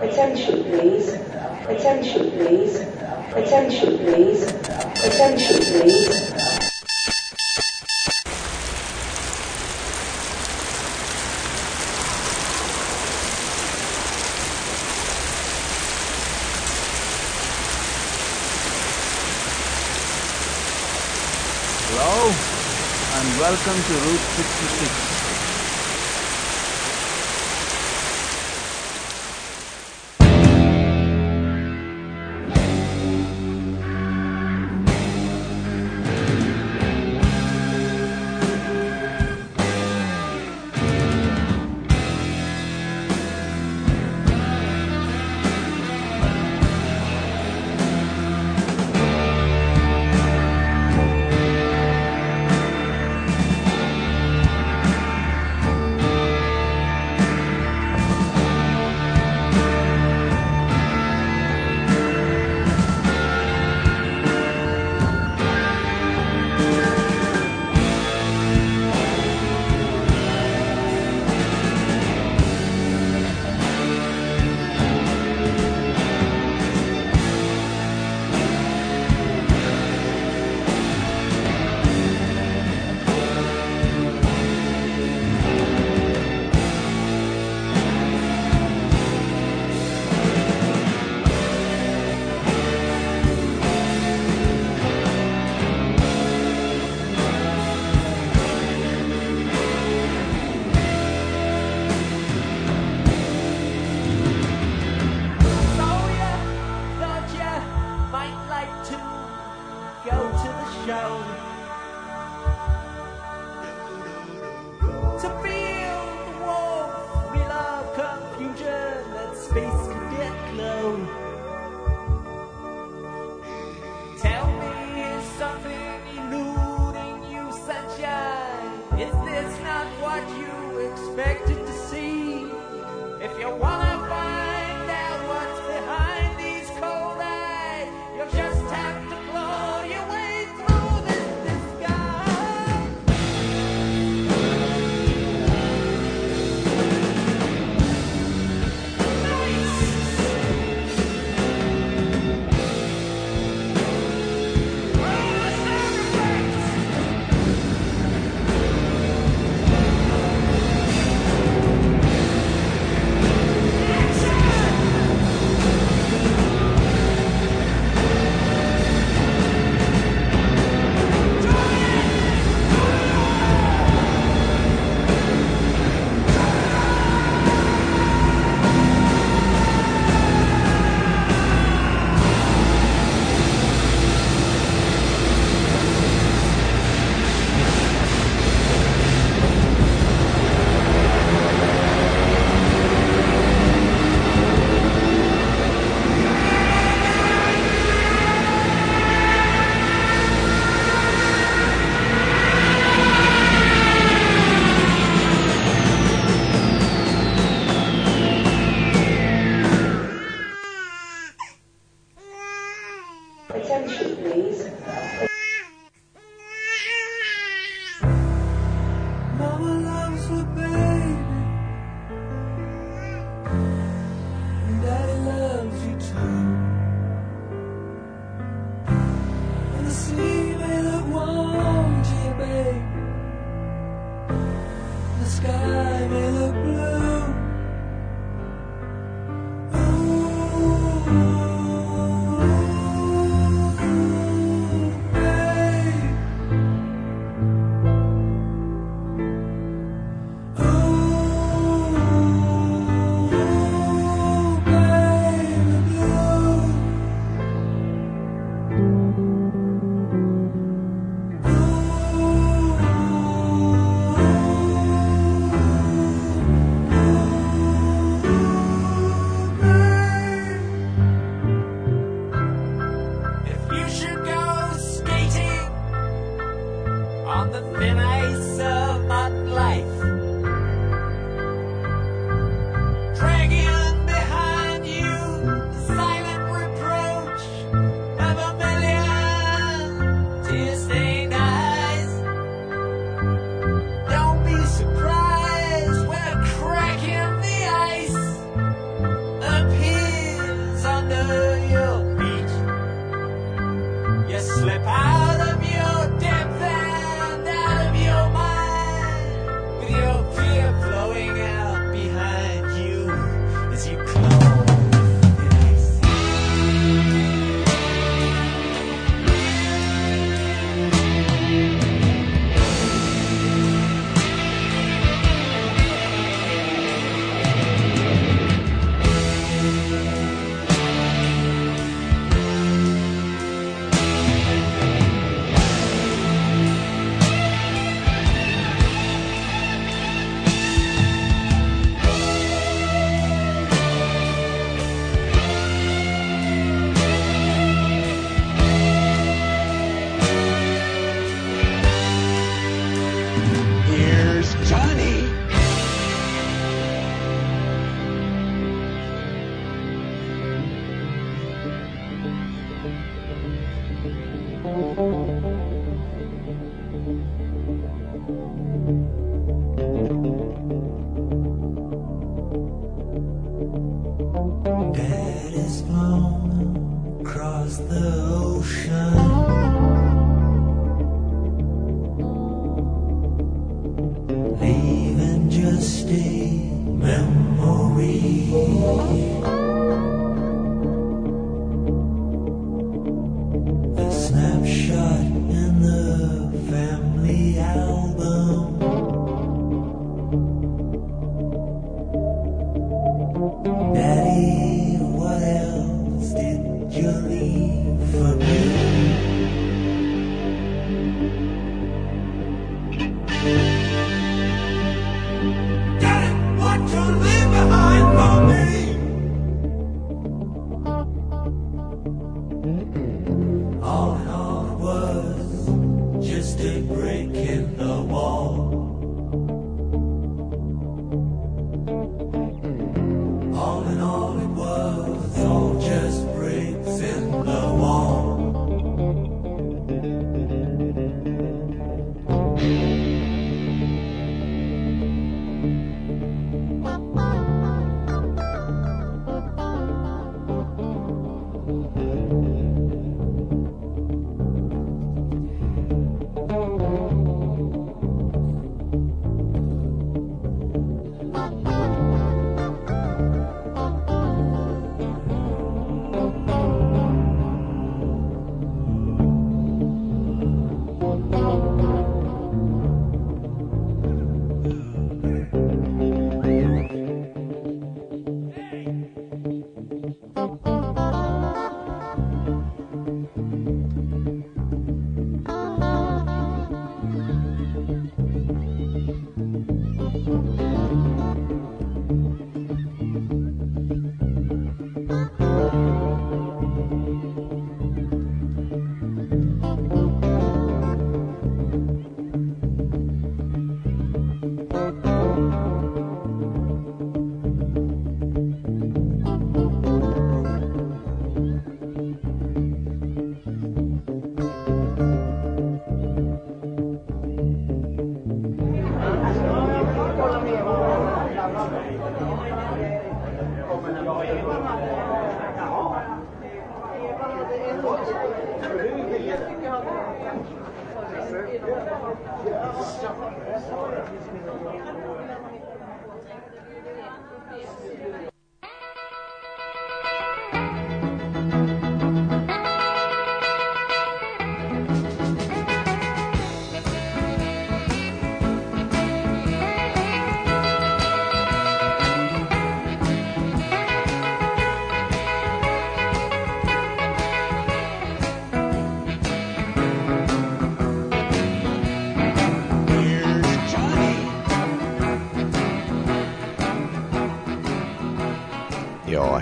Attention please. Attention please. Attention please. Attention please. Hello and welcome to Route 66.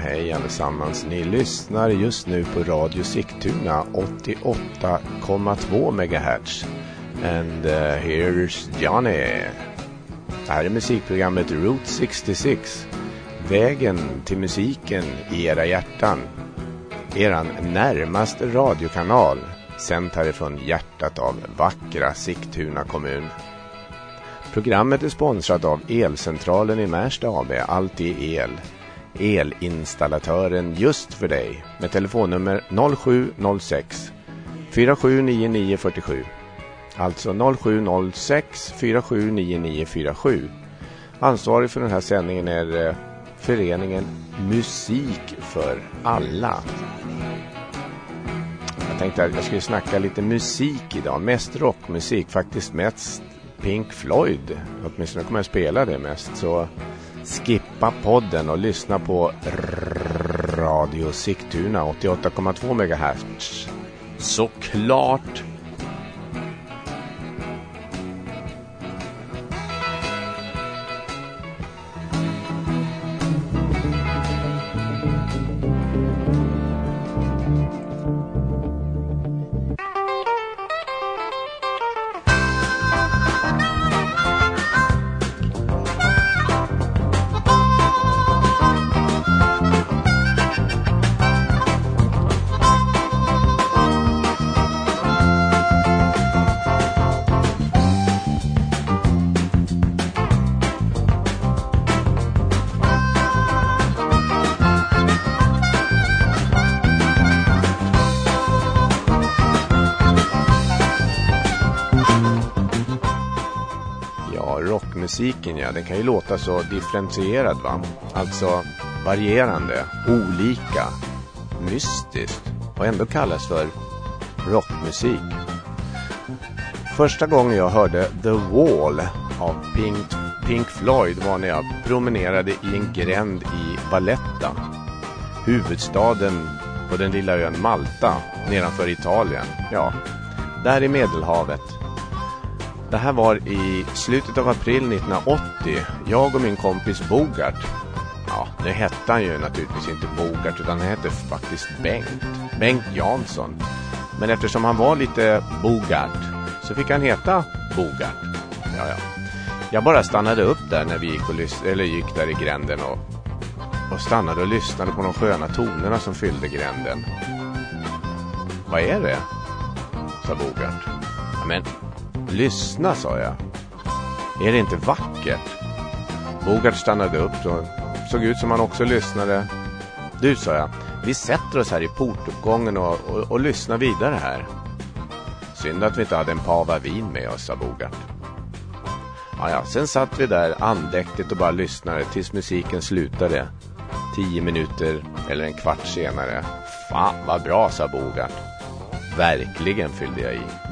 Hej allesammans. Ni lyssnar just nu på Radio Sigtuna 88,2 MHz. And uh, here's Johnny. Det här är musikprogrammet Route 66. Vägen till musiken i era hjärtan. Eran närmaste radiokanal. Sänt härifrån hjärtat av vackra Sigtuna kommun. Programmet är sponsrat av Elcentralen i Märsta AB, Alltid El elinstallatören just för dig med telefonnummer 0706 479947. Alltså 0706 479947. Ansvarig för den här sändningen är eh, föreningen Musik för alla. Jag tänkte att jag skulle snacka lite musik idag. Mest rockmusik, faktiskt mest Pink Floyd. Åtminstone kommer jag spela det mest. Så skippa podden och lyssna på Radio Sigtuna 88,2 MHz. Såklart! Kan ju låta så differentierad va. Alltså varierande, olika, mystiskt och ändå kallas för rockmusik. Första gången jag hörde The Wall av Pink, Pink Floyd var när jag promenerade i en gränd i Valletta, huvudstaden på den lilla ön Malta nedanför Italien. Ja, där i Medelhavet. Det här var i slutet av april 1980. Jag och min kompis Bogart. Ja, nu hette han ju naturligtvis inte Bogart utan han hette faktiskt Bengt. Bengt Jansson. Men eftersom han var lite Bogart så fick han heta Bogart. Ja, ja. Jag bara stannade upp där när vi gick, och eller gick där i gränden och, och stannade och lyssnade på de sköna tonerna som fyllde gränden. Vad är det? sa Bogart. Ja, men lyssna, sa jag. Är det inte vackert? Bogart stannade upp och såg ut som han också lyssnade. Du, sa jag, vi sätter oss här i portuppgången och, och, och lyssnar vidare här. Synd att vi inte hade en pava vin med oss, sa Bogart. Ja, ja, sen satt vi där andäktigt och bara lyssnade tills musiken slutade. Tio minuter eller en kvart senare. Fan vad bra, sa Bogart. Verkligen fyllde jag i.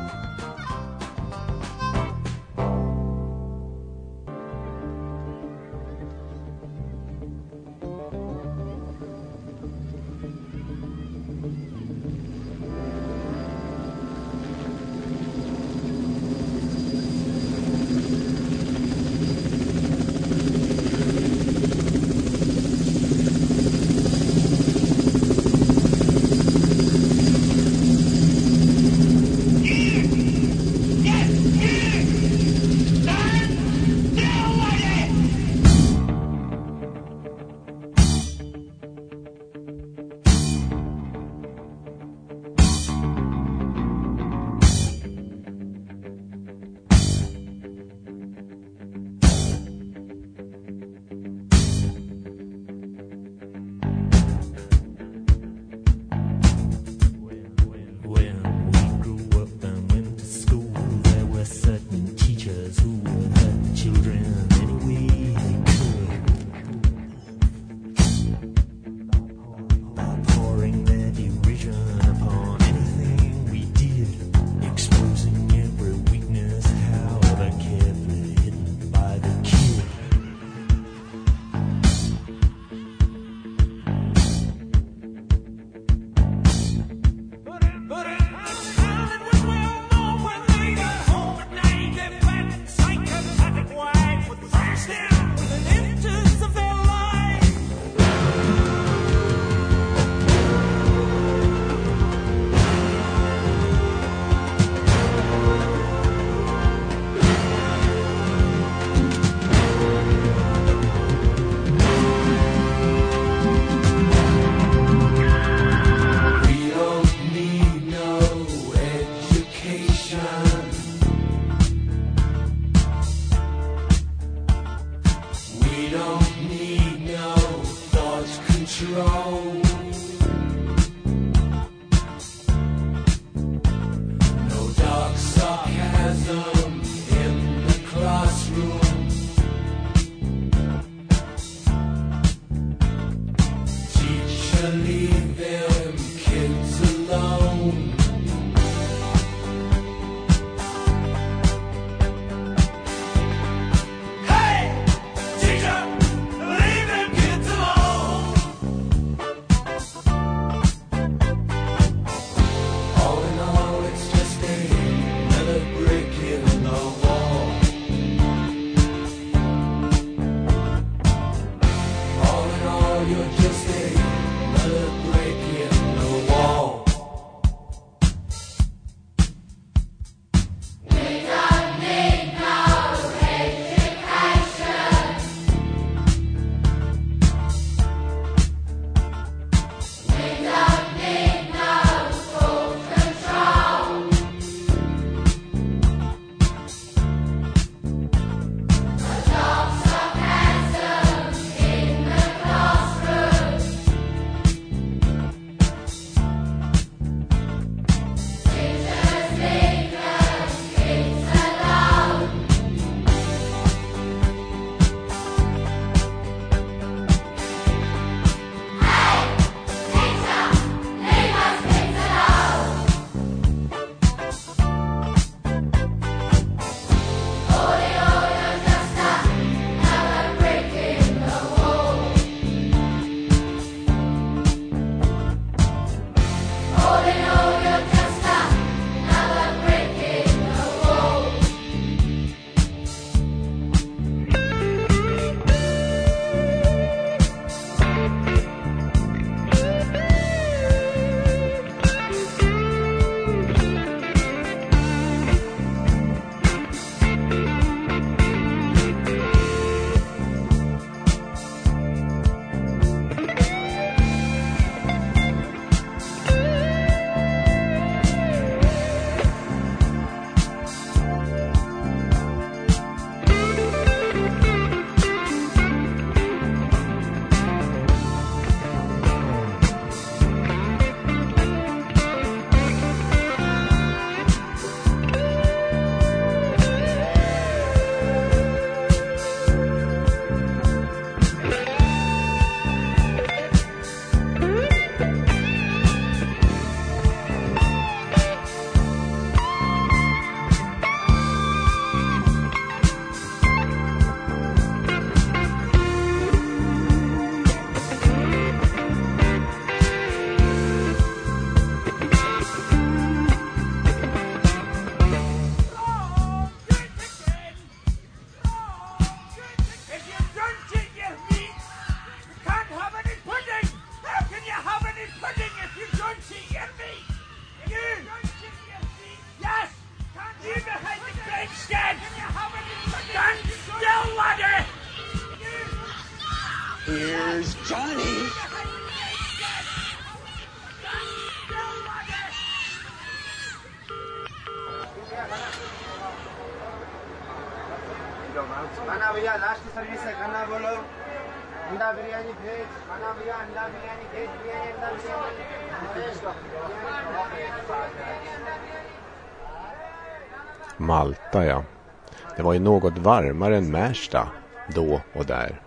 var ju något varmare än Märsta då och där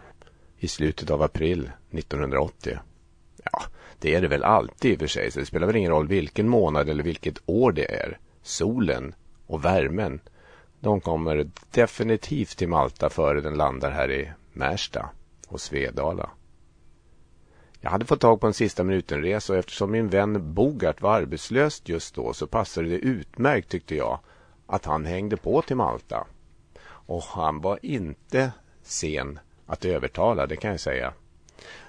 i slutet av april 1980. Ja, det är det väl alltid i och för sig, så det spelar väl ingen roll vilken månad eller vilket år det är. Solen och värmen, de kommer definitivt till Malta före den landar här i Märsta och Svedala. Jag hade fått tag på en sista minuten-resa och eftersom min vän Bogart var arbetslös just då så passade det utmärkt tyckte jag att han hängde på till Malta. Och han var inte sen att övertala, det kan jag säga.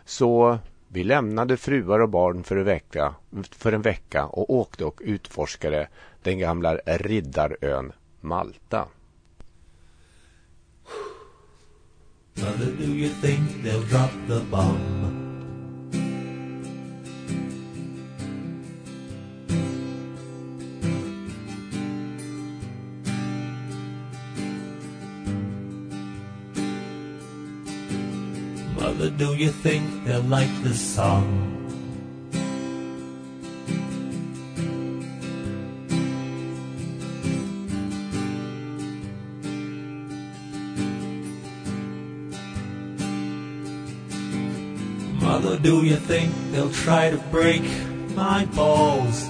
Så vi lämnade fruar och barn för en vecka, för en vecka och åkte och utforskade den gamla riddarön Malta. Mother, do you think they'll drop the bomb? Do you think they'll like the song? Mother, do you think they'll try to break my balls?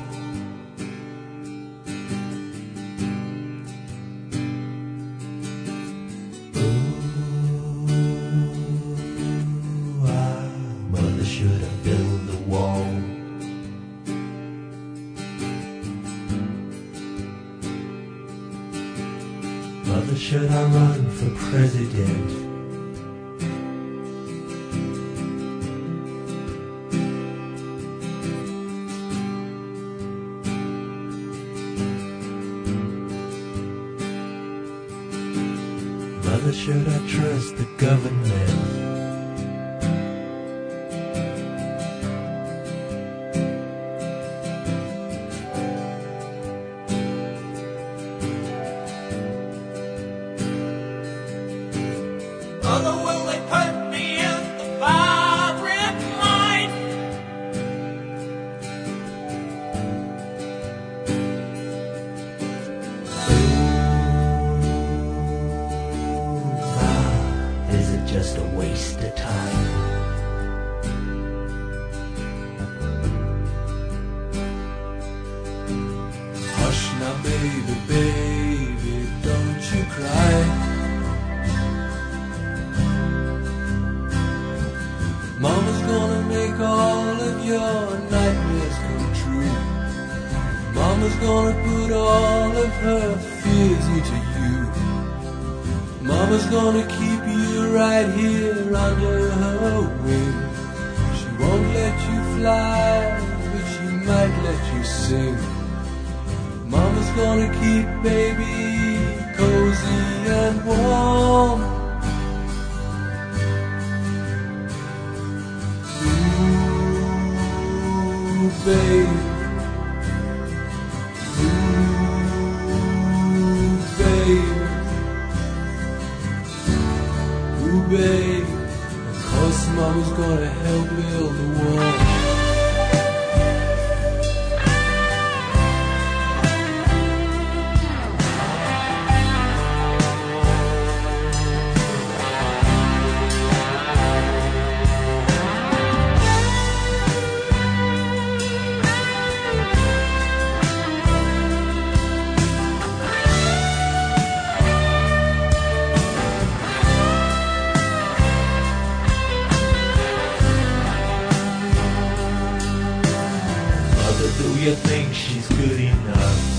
Good enough?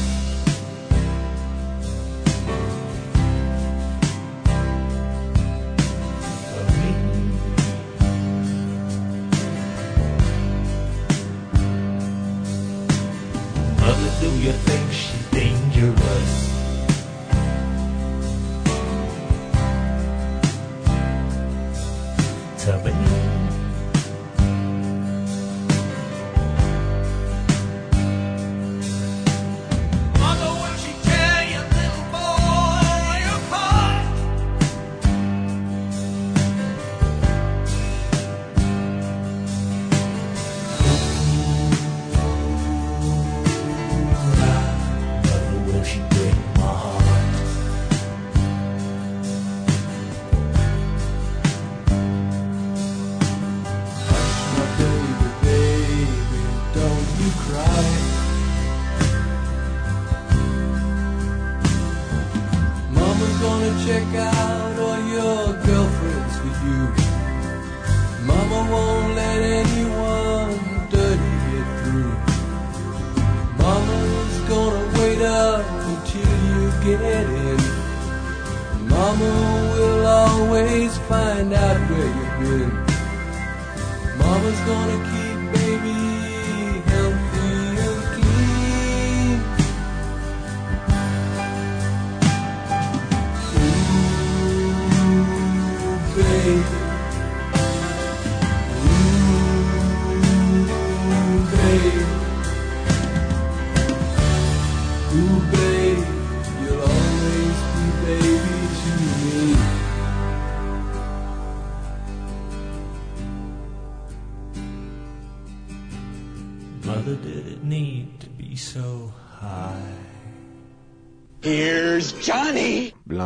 Mother, do you think she's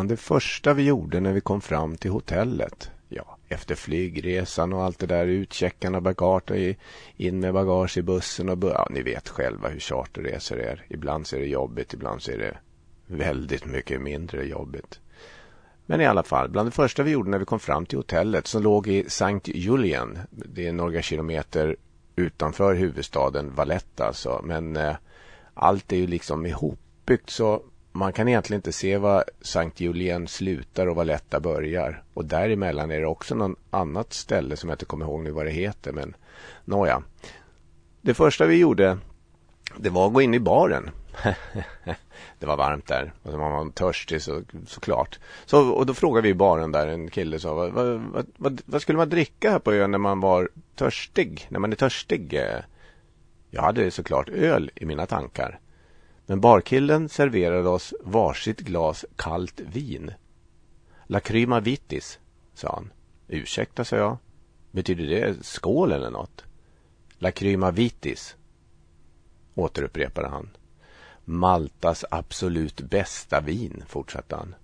Bland det första vi gjorde när vi kom fram till hotellet. Ja, efter flygresan och allt det där utcheckarna bagage in med bagage i bussen och ja, ni vet själva hur charterresor är. Ibland så är det jobbigt, ibland så är det väldigt mycket mindre jobbigt. Men i alla fall, bland det första vi gjorde när vi kom fram till hotellet som låg i St. Julian. Det är några kilometer utanför huvudstaden Valletta alltså. Men eh, allt är ju liksom ihopbyggt så man kan egentligen inte se var Sankt Julien slutar och Valletta börjar. Och däremellan är det också någon annat ställe som jag inte kommer ihåg nu vad det heter. Men nåja. Det första vi gjorde det var att gå in i baren. det var varmt där och så var man törstig så, såklart. Så, och då frågade vi i baren där, en kille sa vad, vad, vad, vad, skulle man dricka här på ön när man var törstig? När man är törstig? Jag hade såklart öl i mina tankar. Men barkillen serverade oss varsitt glas kallt vin. Lacryma vitis, sa han. Ursäkta, sa jag. Betyder det skål eller något? Lacryma vitis, återupprepade han. Maltas absolut bästa vin, fortsatte han.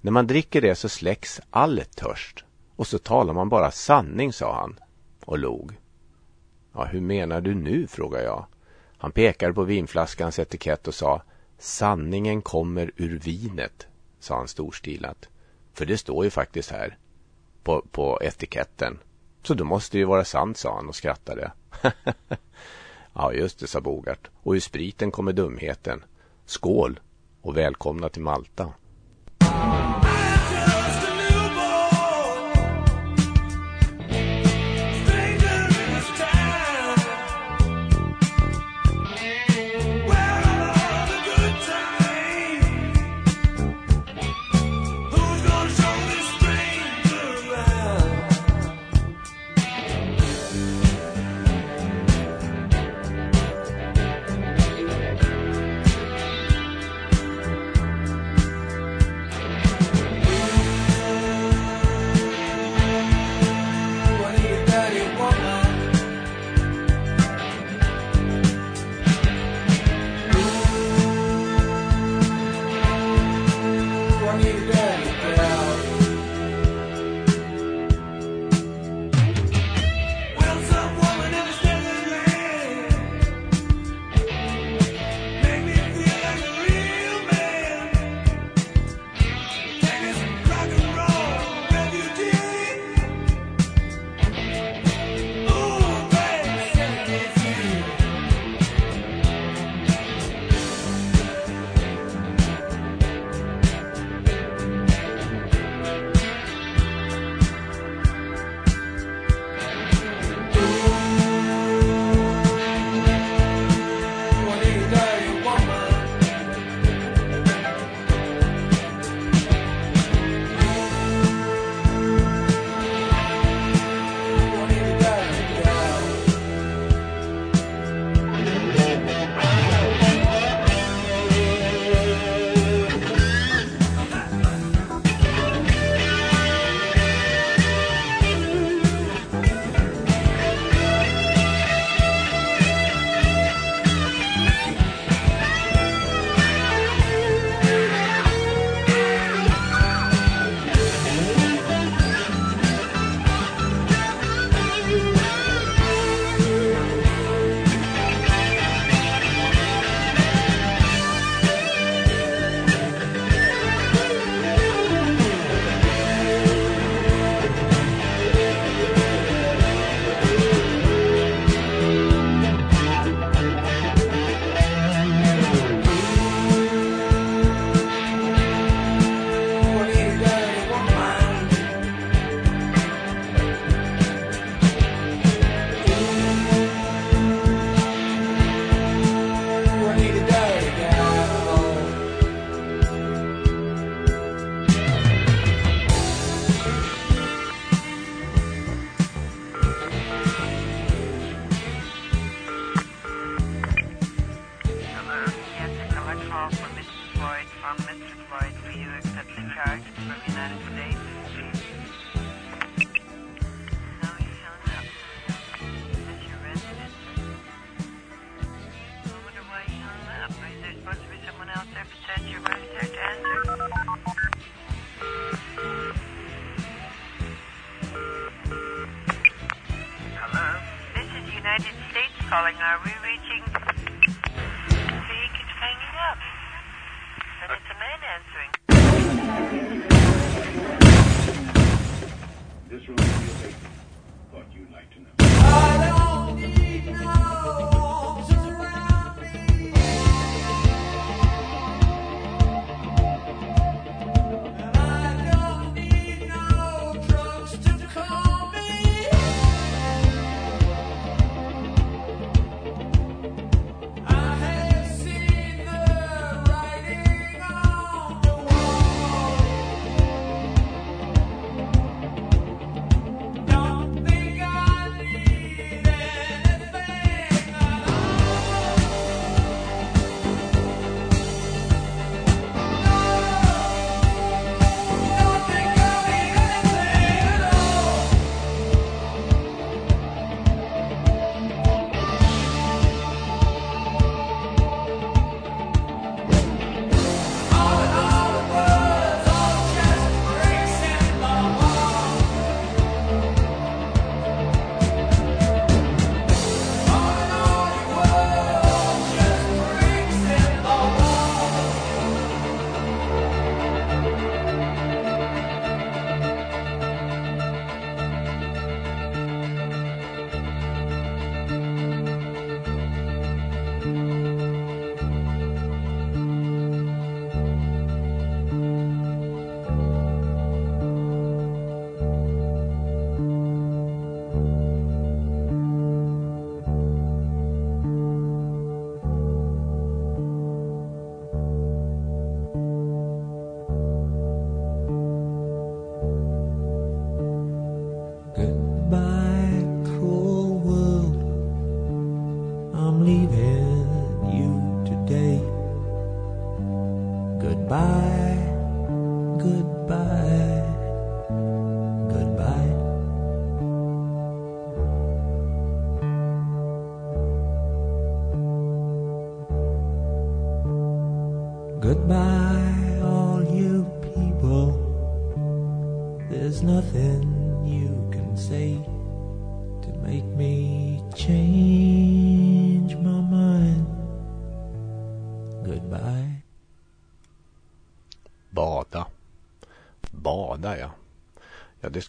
När man dricker det så släcks all törst. Och så talar man bara sanning, sa han och log. Ja, hur menar du nu, frågade jag. Han pekade på vinflaskans etikett och sa Sanningen kommer ur vinet, sa han storstilat. För det står ju faktiskt här på, på etiketten. Så då måste det ju vara sant, sa han och skrattade. ja, just det, sa Bogart. Och ur spriten kommer dumheten. Skål och välkomna till Malta.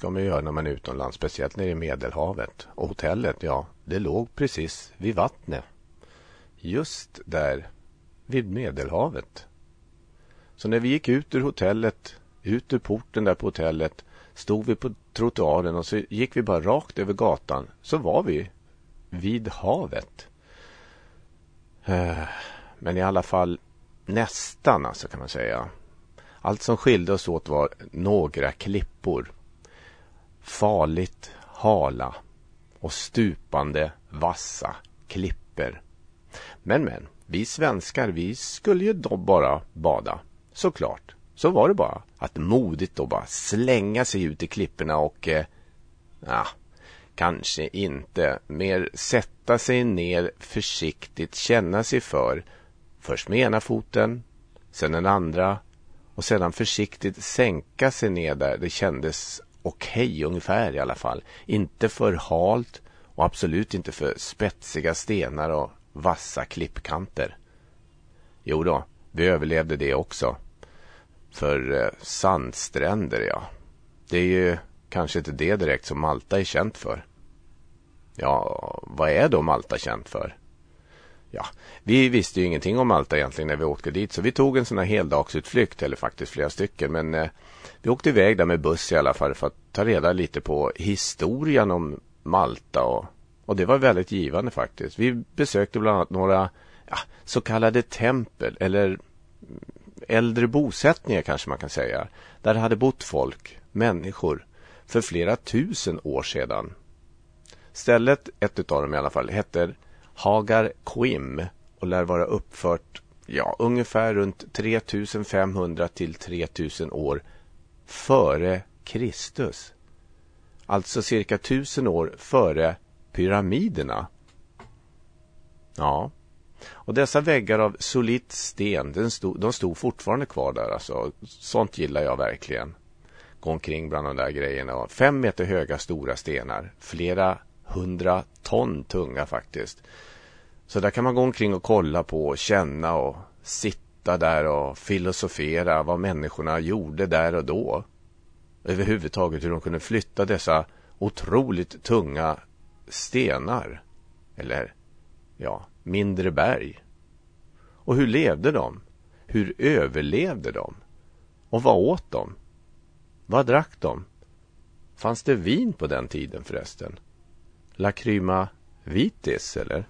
Ska man göra när man är utomlands, speciellt nere i Medelhavet. Och hotellet, ja, det låg precis vid vattnet. Just där vid Medelhavet. Så när vi gick ut ur hotellet, ut ur porten där på hotellet, stod vi på trottoaren och så gick vi bara rakt över gatan. Så var vi vid havet. Eh, men i alla fall nästan alltså kan man säga. Allt som skilde oss åt var några klippor. Farligt hala och stupande vassa klipper. Men men, vi svenskar vi skulle ju då bara bada. Såklart. Så var det bara. Att modigt då bara slänga sig ut i klipporna och eh, kanske inte. Mer sätta sig ner försiktigt, känna sig för. Först med ena foten, sen den andra och sedan försiktigt sänka sig ner där det kändes okej okay, ungefär i alla fall. Inte för halt och absolut inte för spetsiga stenar och vassa klippkanter. Jo då, vi överlevde det också. För eh, sandstränder, ja. Det är ju kanske inte det direkt som Malta är känt för. Ja, vad är då Malta känt för? Ja, vi visste ju ingenting om Malta egentligen när vi åkte dit så vi tog en sån här heldagsutflykt eller faktiskt flera stycken men eh, vi åkte iväg där med buss i alla fall för att ta reda lite på historien om Malta och, och det var väldigt givande faktiskt. Vi besökte bland annat några ja, så kallade tempel eller äldre bosättningar kanske man kan säga. Där det hade bott folk, människor, för flera tusen år sedan. Stället, ett utav dem i alla fall, heter Hagar Quim och lär vara uppfört ja, ungefär runt 3500 till 3000 år före Kristus. Alltså cirka 1000 år före pyramiderna. Ja, och dessa väggar av solitt sten, den stod, de stod fortfarande kvar där. Alltså. Sånt gillar jag verkligen. Gå omkring bland de där grejerna. Fem meter höga stora stenar. Flera 100 ton tunga faktiskt. Så där kan man gå omkring och kolla på och känna och sitta där och filosofera vad människorna gjorde där och då. Överhuvudtaget hur de kunde flytta dessa otroligt tunga stenar. Eller, ja, mindre berg. Och hur levde de? Hur överlevde de? Och vad åt de? Vad drack de? Fanns det vin på den tiden förresten? Lacryma vitis, eller?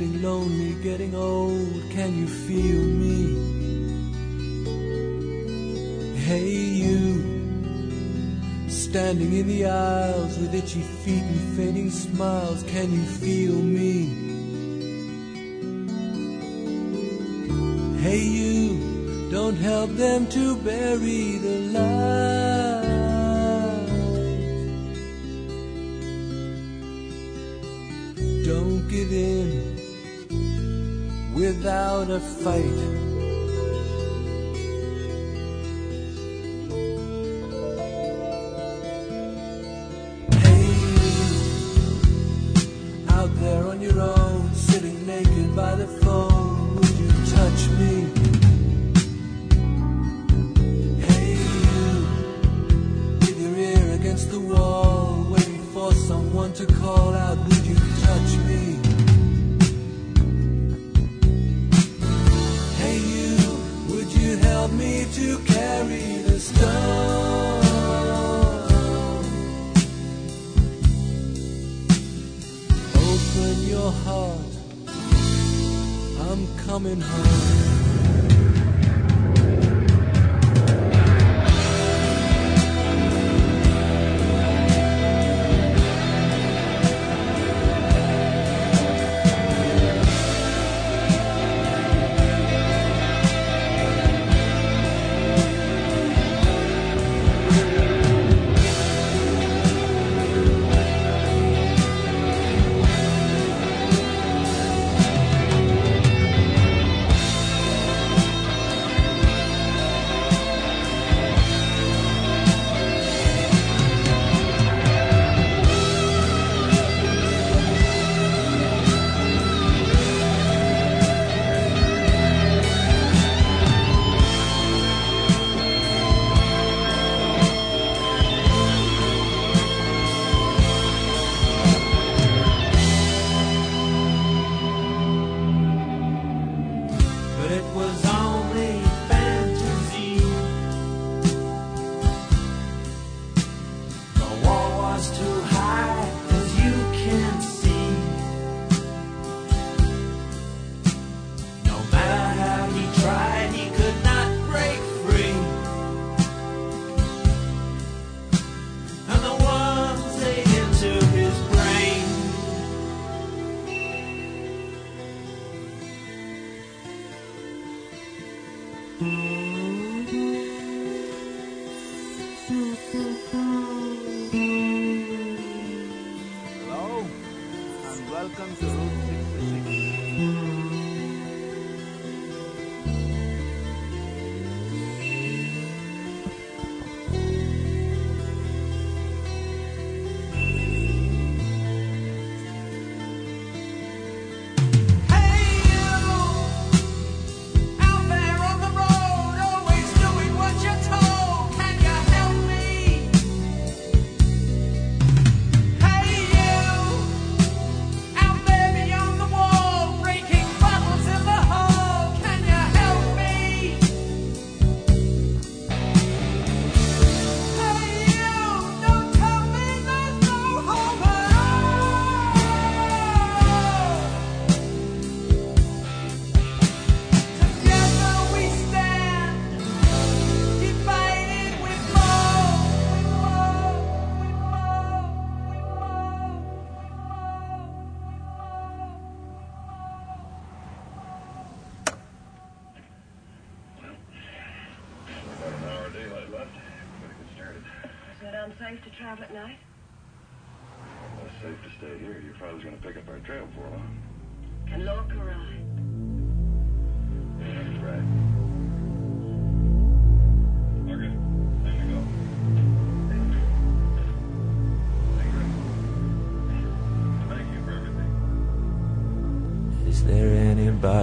Getting lonely, getting old. Can you feel me? Hey, you standing in the aisles with itchy feet and fading smiles. Can you feel me? Hey, you don't help them to bury fight.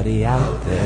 Out there?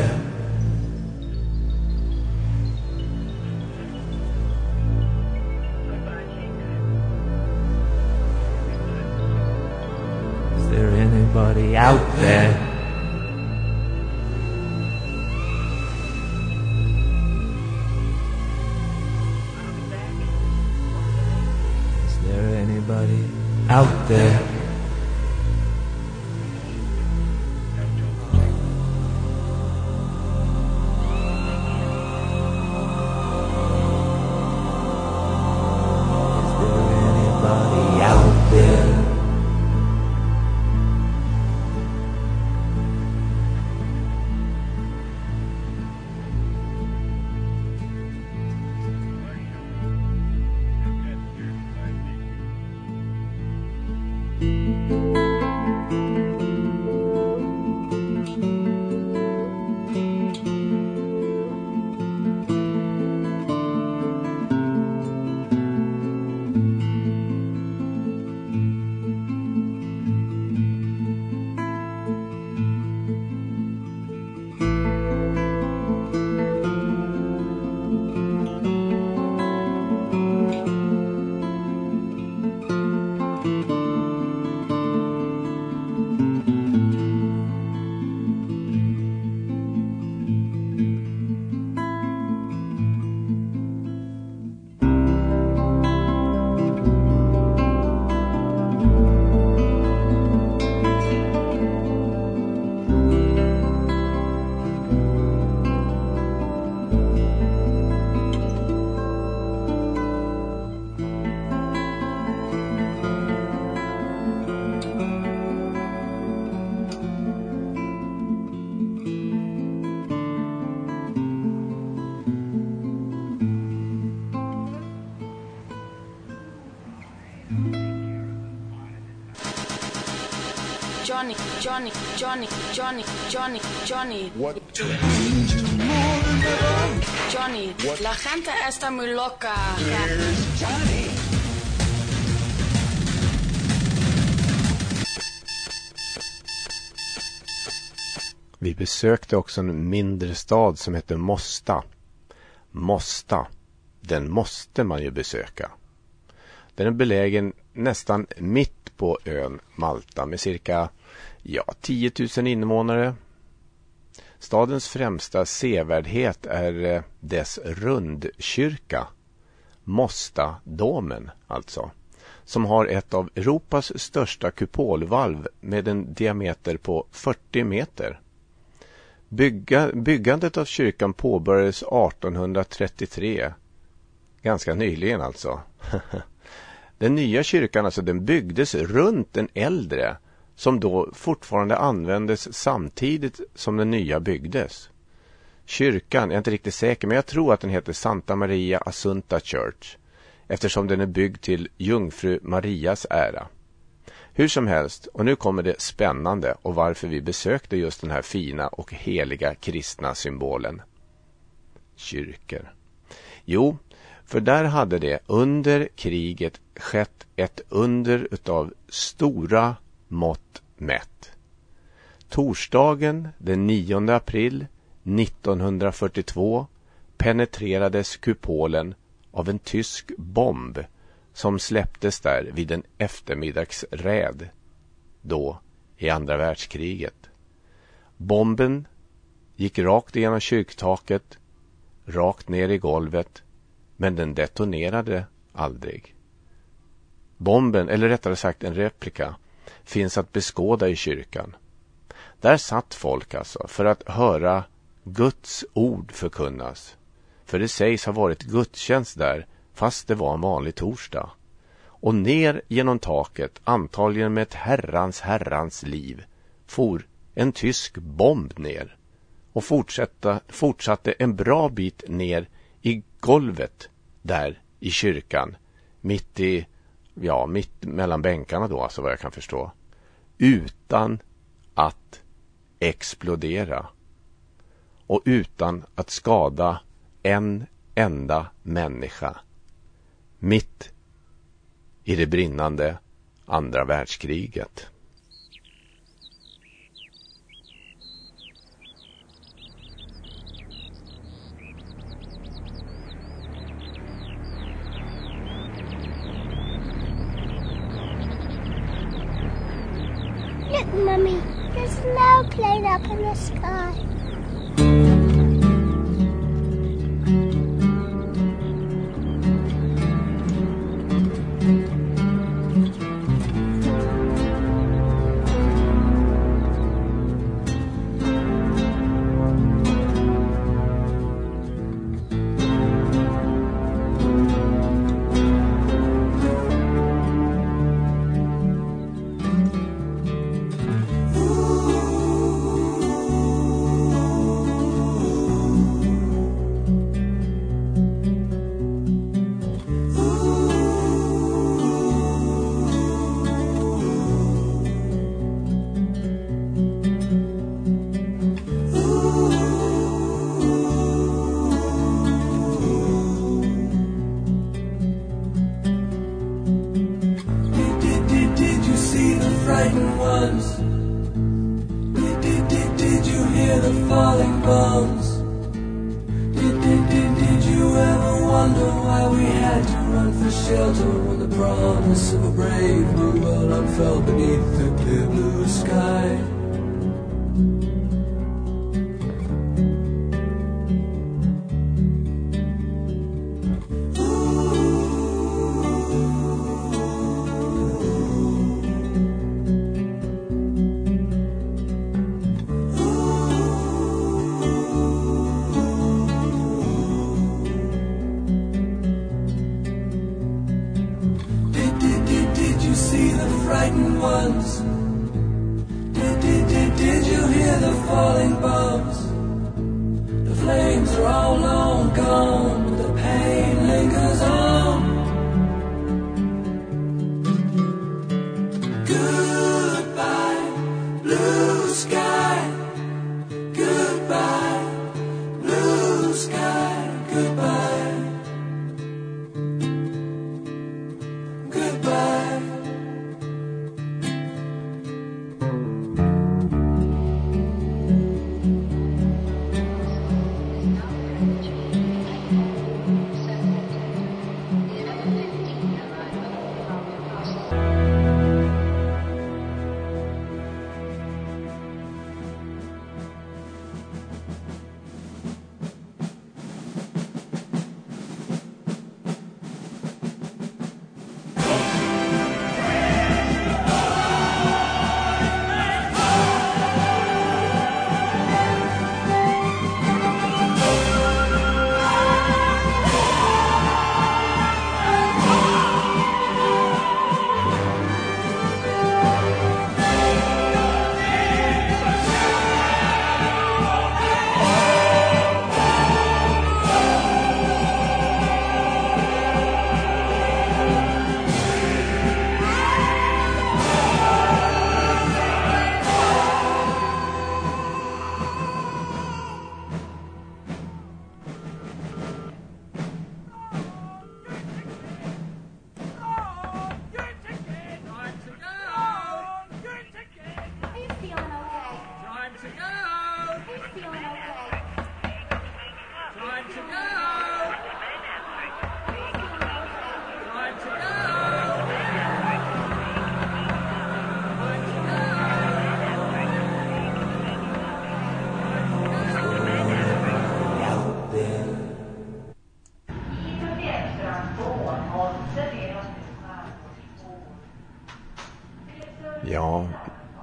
Johnny, Johnny, Johnny, Johnny, Johnny, Johnny. What? Johnny, la gente está muy loca. Vi besökte också en mindre stad som heter Mosta. Mosta, den måste man ju besöka. Den är belägen nästan mitt på ön Malta med cirka ja, 10 000 invånare. Stadens främsta sevärdhet är eh, dess rundkyrka, Mostadomen, alltså, som har ett av Europas största kupolvalv med en diameter på 40 meter. Bygga, byggandet av kyrkan påbörjades 1833. Ganska nyligen alltså. den nya kyrkan alltså, den byggdes runt den äldre som då fortfarande användes samtidigt som den nya byggdes. Kyrkan, jag är inte riktigt säker, men jag tror att den heter Santa Maria Assunta Church eftersom den är byggd till jungfru Marias ära. Hur som helst, och nu kommer det spännande och varför vi besökte just den här fina och heliga kristna symbolen. Kyrkor. Jo, för där hade det under kriget skett ett under utav stora mått mätt. Torsdagen den 9 april 1942 penetrerades kupolen av en tysk bomb som släpptes där vid en eftermiddagsräd då i andra världskriget. Bomben gick rakt igenom kyrktaket, rakt ner i golvet, men den detonerade aldrig. Bomben, eller rättare sagt en replika, finns att beskåda i kyrkan. Där satt folk alltså för att höra Guds ord förkunnas. För det sägs ha varit gudstjänst där fast det var en vanlig torsdag. Och ner genom taket, antagligen med ett herrans herrans liv, for en tysk bomb ner och fortsatte, en bra bit ner i golvet där i kyrkan Mitt i, ja, mitt mellan bänkarna då, alltså vad jag kan förstå. Utan att explodera. Och utan att skada en enda människa. Mitt i det brinnande andra världskriget.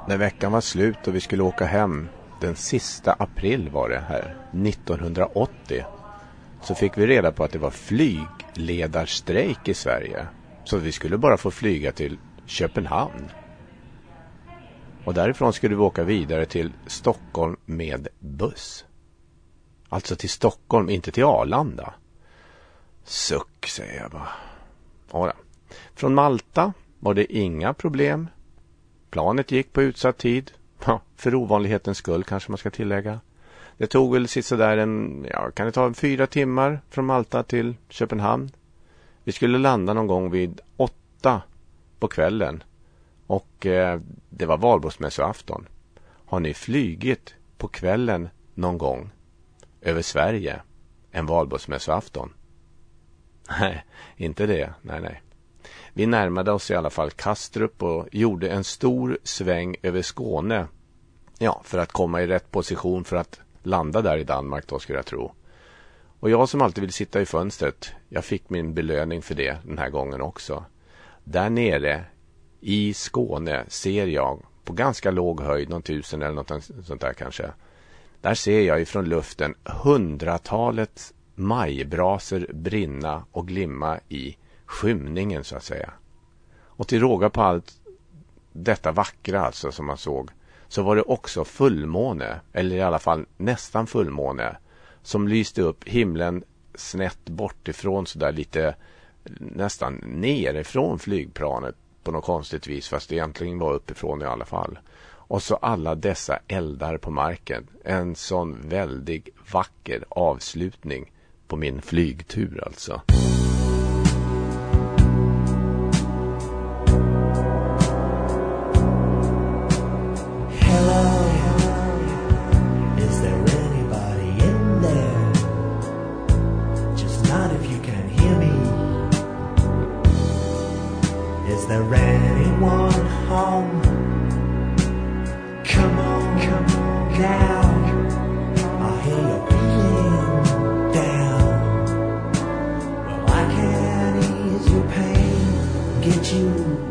När veckan var slut och vi skulle åka hem den sista april var det här, 1980 så fick vi reda på att det var flygledarstrejk i Sverige. Så vi skulle bara få flyga till Köpenhamn. Och därifrån skulle vi åka vidare till Stockholm med buss. Alltså till Stockholm, inte till Arlanda. Suck, säger jag bara. Ja. Från Malta var det inga problem. Planet gick på utsatt tid. Ja, för ovanlighetens skull kanske man ska tillägga. Det tog väl sådär en, ja, kan det ta fyra timmar från Malta till Köpenhamn. Vi skulle landa någon gång vid åtta på kvällen. Och eh, det var valborgsmässoafton. Har ni flygit på kvällen någon gång över Sverige en valborgsmässoafton? Nej, inte det. Nej, nej. Vi närmade oss i alla fall Kastrup och gjorde en stor sväng över Skåne. Ja, för att komma i rätt position för att landa där i Danmark då skulle jag tro. Och jag som alltid vill sitta i fönstret, jag fick min belöning för det den här gången också. Där nere i Skåne ser jag på ganska låg höjd, någon tusen eller något sånt där kanske. Där ser jag ifrån luften hundratalet majbrasor brinna och glimma i skymningen så att säga. Och till råga på allt detta vackra alltså som man såg så var det också fullmåne, eller i alla fall nästan fullmåne, som lyste upp himlen snett bortifrån sådär lite nästan nerifrån flygplanet på något konstigt vis fast det egentligen var uppifrån i alla fall. Och så alla dessa eldar på marken. En sån väldig vacker avslutning på min flygtur alltså. 21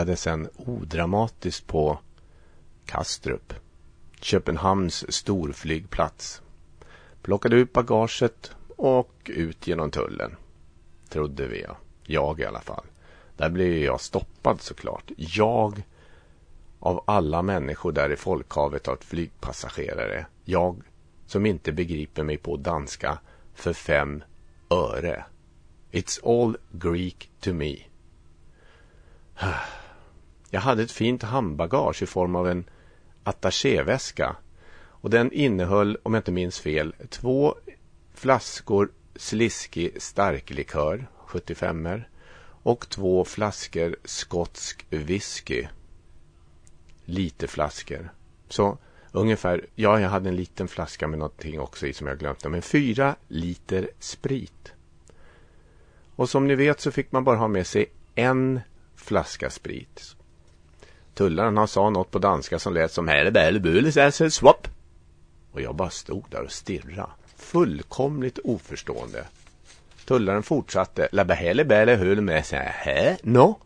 landade sen odramatiskt på Kastrup, Köpenhamns storflygplats. Plockade ut bagaget och ut genom tullen. Trodde vi, ja. Jag i alla fall. Där blev jag stoppad såklart. Jag av alla människor där i folkhavet av flygpassagerare. Jag som inte begriper mig på danska för fem öre. It's all Greek to me. Jag hade ett fint handbagage i form av en attachéväska. Och den innehöll, om jag inte minns fel, två flaskor sliskig starklikör, 75 er och två flaskor skotsk whisky. Lite flaskor. Så ungefär, ja jag hade en liten flaska med någonting också i som jag glömt. Men fyra liter sprit. Och som ni vet så fick man bara ha med sig en flaska sprit. Tullaren han sa något på danska som lät som här är swap. Och jag bara stod där och stirrade. Fullkomligt oförstående. Tullaren fortsatte. La behele bele hul med sig. Hä? No?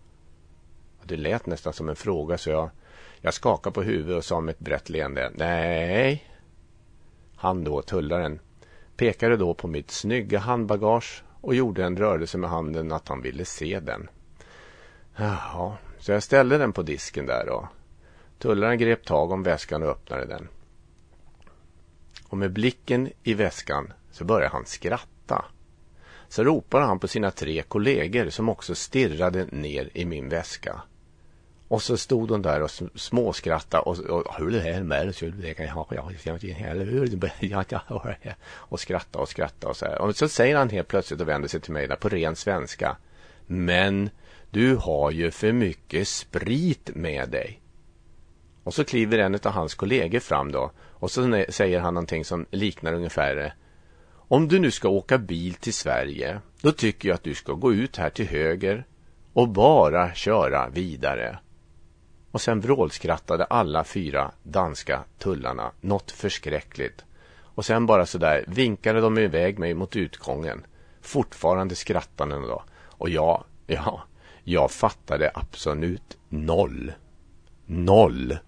Det lät nästan som en fråga så jag, jag skakade på huvudet och sa med ett brett leende. Nej. Han då, tullaren, pekade då på mitt snygga handbagage och gjorde en rörelse med handen att han ville se den. Jaha, så jag ställde den på disken där och tullaren grep tag om väskan och öppnade den. Och med blicken i väskan så började han skratta. Så ropade han på sina tre kollegor som också stirrade ner i min väska. Och så stod de där och småskrattade och, och hur det här med det kan jag och skratta och skratta och så här. Och så säger han helt plötsligt och vänder sig till mig där på ren svenska. Men du har ju för mycket sprit med dig. Och så kliver en av hans kollegor fram då och så säger han någonting som liknar ungefär Om du nu ska åka bil till Sverige då tycker jag att du ska gå ut här till höger och bara köra vidare. Och sen vrålskrattade alla fyra danska tullarna något förskräckligt. Och sen bara så där vinkade de iväg mig mot utgången. Fortfarande skrattande då. Och jag, ja, jag fattade absolut noll. Noll.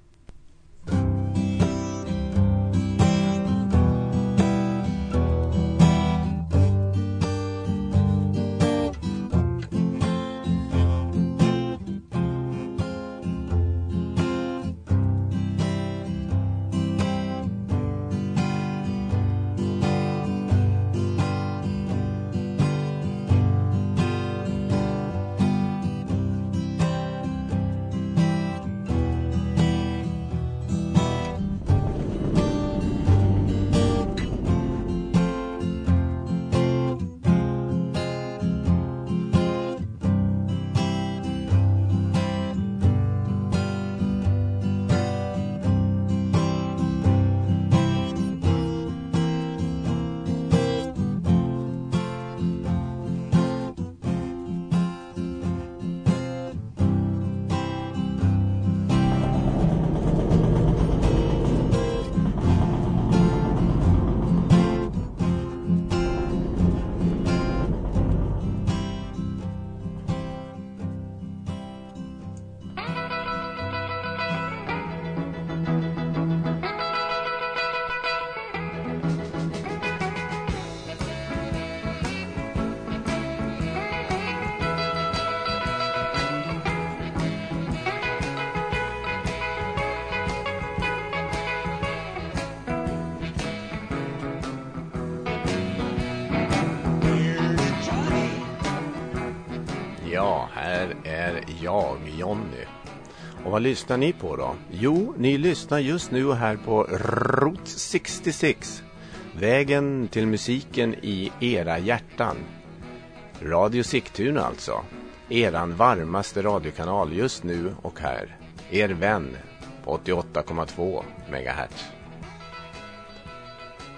Vad lyssnar ni på då? Jo, ni lyssnar just nu här på Route 66. Vägen till musiken i era hjärtan. Radio Sigtuna alltså. Eran varmaste radiokanal just nu och här. Er vän på 88,2 MHz.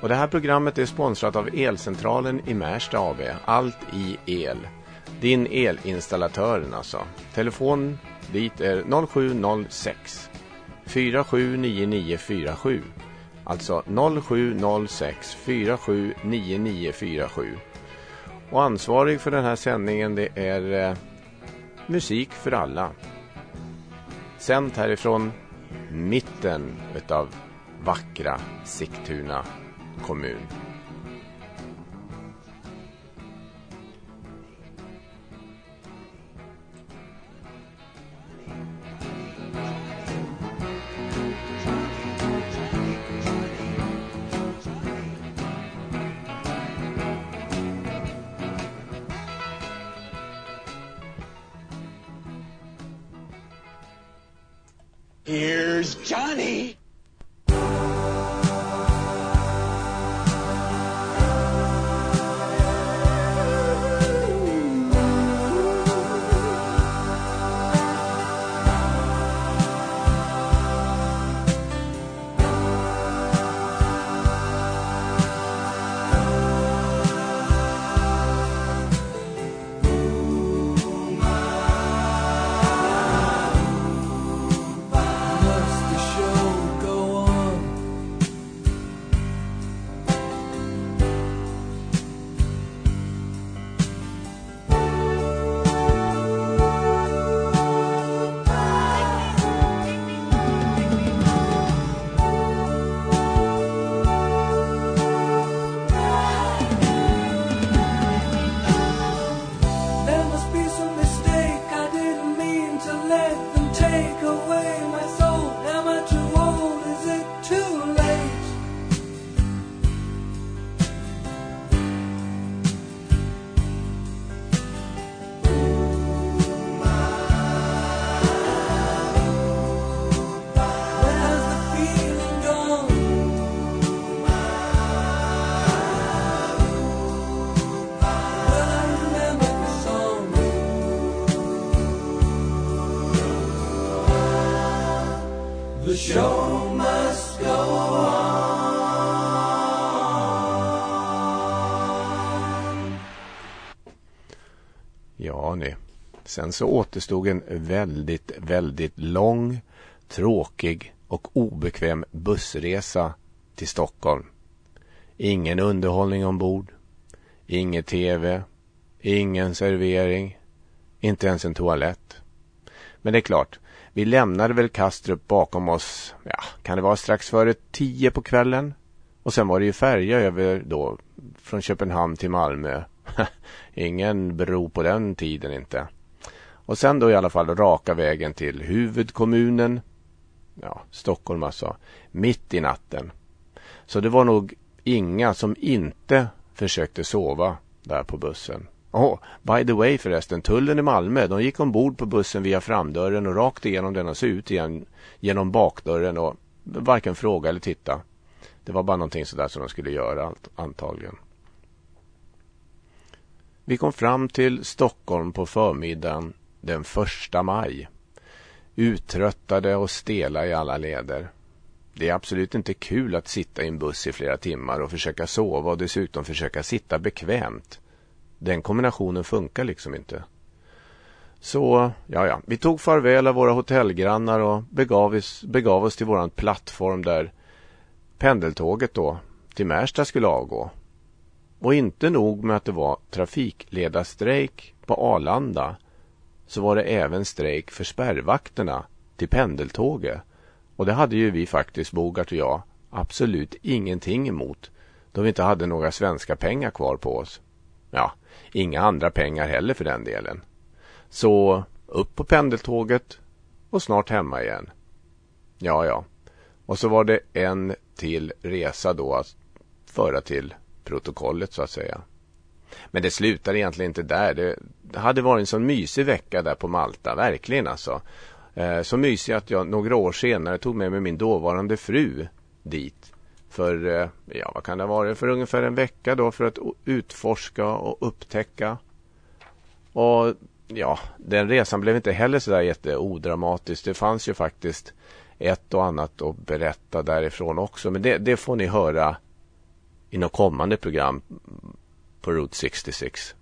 Och det här programmet är sponsrat av Elcentralen i Märsta AB. Allt i el. Din elinstallatör alltså. Telefon dit är 0706 479947. Alltså 0706 479947. Och ansvarig för den här sändningen det är eh, Musik för alla. Sänt härifrån mitten utav vackra Sigtuna kommun. Here's Johnny. Sen så återstod en väldigt, väldigt lång, tråkig och obekväm bussresa till Stockholm. Ingen underhållning ombord. Ingen tv. Ingen servering. Inte ens en toalett. Men det är klart, vi lämnade väl Kastrup bakom oss, ja, kan det vara strax före tio på kvällen? Och sen var det ju färja över då från Köpenhamn till Malmö. Ingen bro på den tiden inte. Och sen då i alla fall raka vägen till huvudkommunen. Ja, Stockholm alltså. Mitt i natten. Så det var nog inga som inte försökte sova där på bussen. Oh, by the way förresten, tullen i Malmö, de gick ombord på bussen via framdörren och rakt igenom den och så ut igen genom bakdörren och varken fråga eller titta. Det var bara någonting sådär som de skulle göra antagligen. Vi kom fram till Stockholm på förmiddagen den första maj. Uttröttade och stela i alla leder. Det är absolut inte kul att sitta i en buss i flera timmar och försöka sova och dessutom försöka sitta bekvämt. Den kombinationen funkar liksom inte. Så, ja, ja. Vi tog farväl av våra hotellgrannar och begav oss, begav oss till våran plattform där pendeltåget då till Märsta skulle avgå. Och inte nog med att det var trafikledarstrejk på Arlanda så var det även strejk för spärrvakterna till pendeltåget. Och det hade ju vi faktiskt, Bogart och jag, absolut ingenting emot då vi inte hade några svenska pengar kvar på oss. Ja, inga andra pengar heller för den delen. Så upp på pendeltåget och snart hemma igen. Ja, ja. Och så var det en till resa då att föra till protokollet så att säga. Men det slutar egentligen inte där. Det, det hade varit en sån mysig vecka där på Malta, verkligen alltså. Eh, så mysig att jag några år senare tog med mig min dåvarande fru dit. För, eh, ja vad kan det vara, för ungefär en vecka då för att utforska och upptäcka. Och ja, den resan blev inte heller sådär jätteodramatisk. Det fanns ju faktiskt ett och annat att berätta därifrån också. Men det, det får ni höra i något kommande program på Route 66.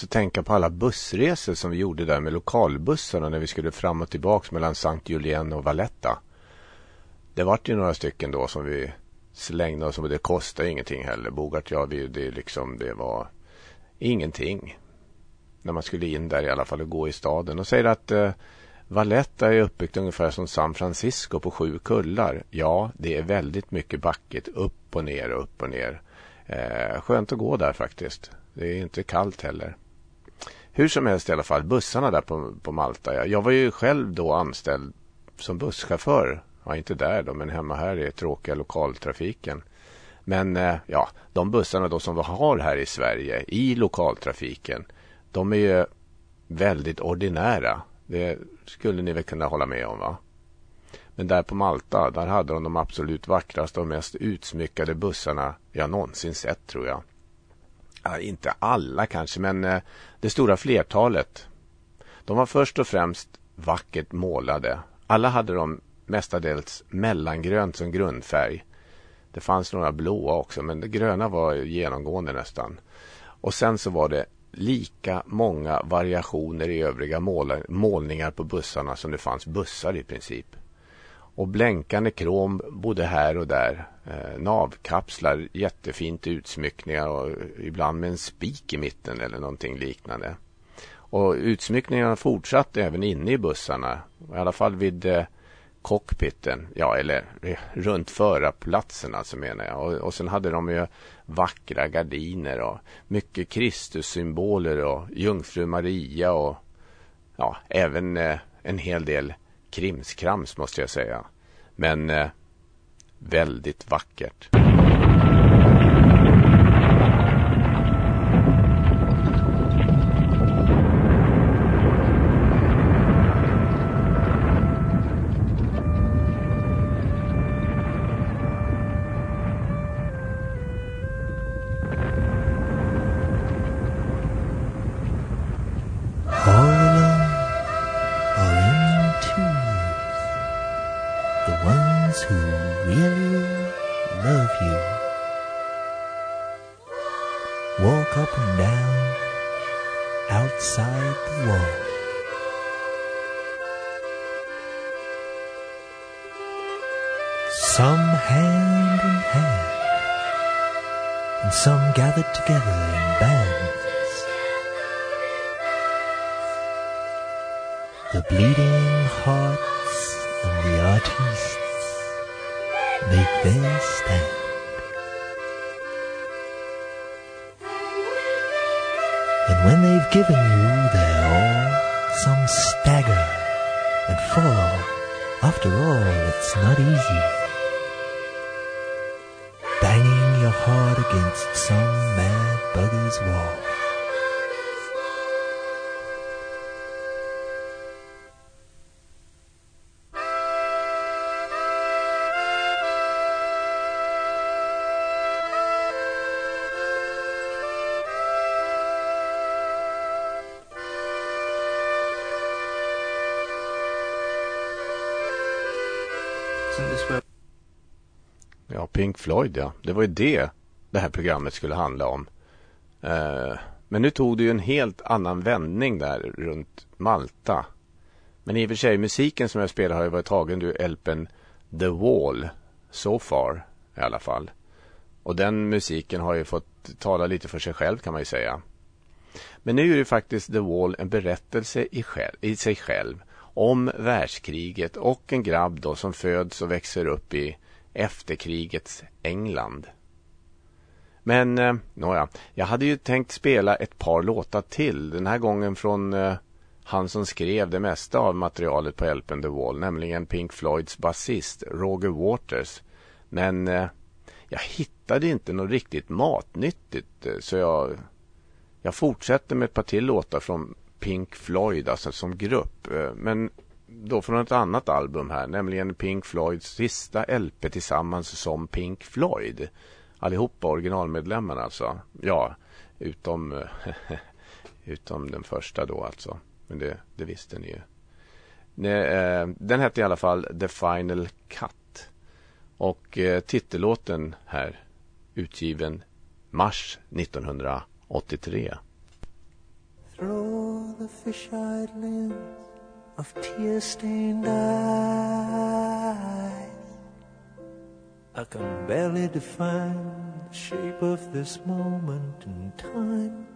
Jag att tänka på alla bussresor som vi gjorde där med lokalbussarna när vi skulle fram och tillbaks mellan Sankt Julien och Valletta. Det vart ju några stycken då som vi slängde oss och det kostade ingenting heller. Bogart, ja, vi, det, liksom, det var ingenting. När man skulle in där i alla fall och gå i staden. Och säger att eh, Valletta är uppbyggt ungefär som San Francisco på sju kullar. Ja, det är väldigt mycket backigt upp och ner och upp och ner. Eh, skönt att gå där faktiskt. Det är inte kallt heller. Hur som helst i alla fall, bussarna där på, på Malta. Jag, jag var ju själv då anställd som busschaufför. Ja, inte där då, men hemma här i tråkiga lokaltrafiken. Men eh, ja, de bussarna då som vi har här i Sverige i lokaltrafiken. De är ju väldigt ordinära. Det skulle ni väl kunna hålla med om va? Men där på Malta, där hade de de absolut vackraste och mest utsmyckade bussarna jag någonsin sett tror jag. Ja, inte alla kanske, men eh, det stora flertalet. De var först och främst vackert målade. Alla hade de mestadels mellangrönt som grundfärg. Det fanns några blåa också, men det gröna var genomgående nästan. Och sen så var det lika många variationer i övriga mål målningar på bussarna som det fanns bussar i princip. Och blänkande krom både här och där. Eh, navkapslar, jättefint utsmyckningar och ibland med en spik i mitten eller någonting liknande. Och utsmyckningarna fortsatte även inne i bussarna. I alla fall vid eh, cockpiten. Ja, eller eh, runt förarplatsen alltså menar jag. Och, och sen hade de ju vackra gardiner och mycket Kristussymboler och Jungfru Maria och ja, även eh, en hel del krimskrams måste jag säga. Men eh, väldigt vackert. Floyd ja. Det var ju det det här programmet skulle handla om. Eh, men nu tog det ju en helt annan vändning där runt Malta. Men i och för sig musiken som jag spelar har ju varit tagen ur LPn The Wall. So far i alla fall. Och den musiken har ju fått tala lite för sig själv kan man ju säga. Men nu är ju faktiskt The Wall en berättelse i, själv, i sig själv om världskriget och en grabb då som föds och växer upp i efterkrigets England. Men eh, nåja, jag hade ju tänkt spela ett par låtar till. Den här gången från eh, han som skrev det mesta av materialet på Elpen The Wall, nämligen Pink Floyds basist Roger Waters. Men eh, jag hittade inte något riktigt matnyttigt eh, så jag, jag fortsätter med ett par till låtar från Pink Floyd, alltså som grupp. Eh, Men då från ett annat album här, nämligen Pink Floyds sista LP tillsammans som Pink Floyd. Allihopa originalmedlemmarna alltså. Ja, utom, utom den första då alltså. Men det, det visste ni ju. Nej, eh, Den hette i alla fall The Final Cut. Och eh, titellåten här utgiven mars 1983. Throw the fish-eyed limbs of tear-stained eyes I can barely define the shape of this moment in time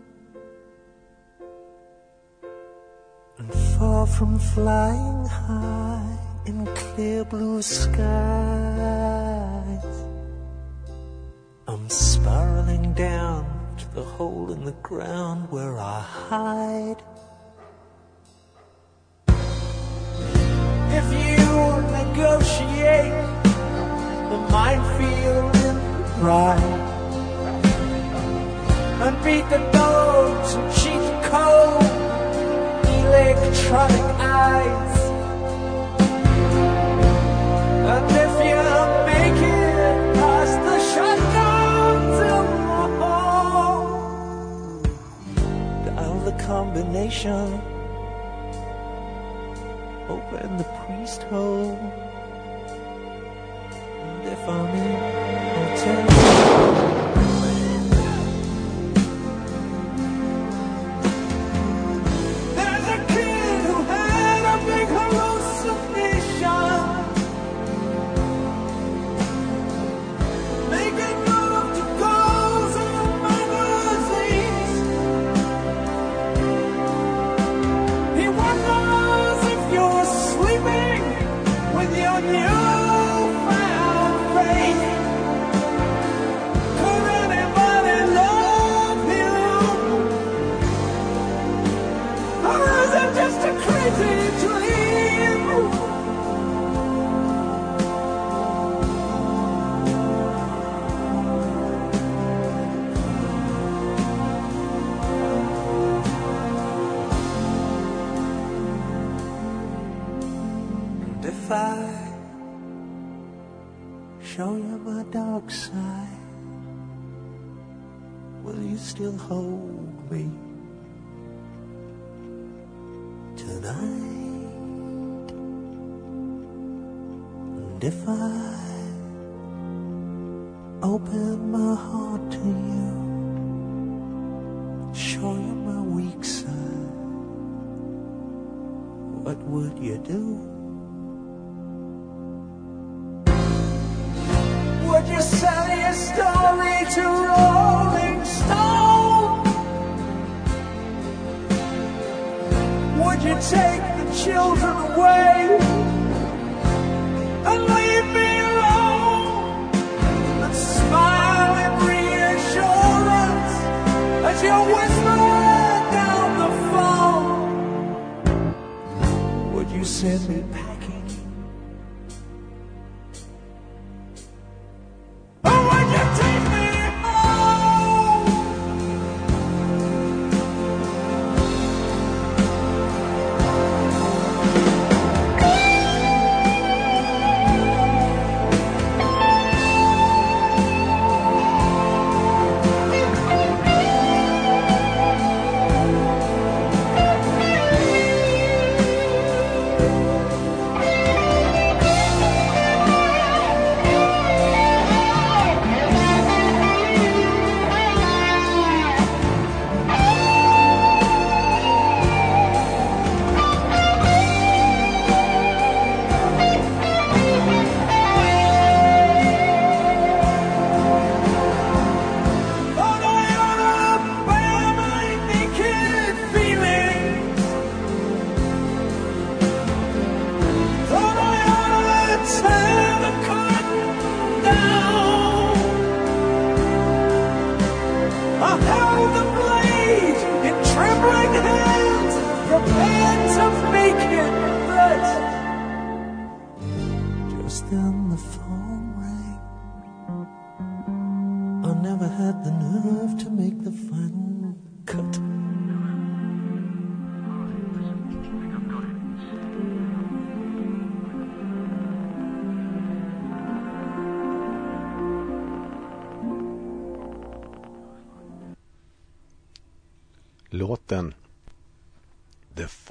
And far from flying high in clear blue skies I'm spiraling down to the hole in the ground where I hide. If you negotiate the minefield in pride and beat the dogs and cheat the cold electronic eyes. And if you make it past the shutdowns in the the combination, open the priest hole. And if I'm in, still hold me? tonight. And if I open my heart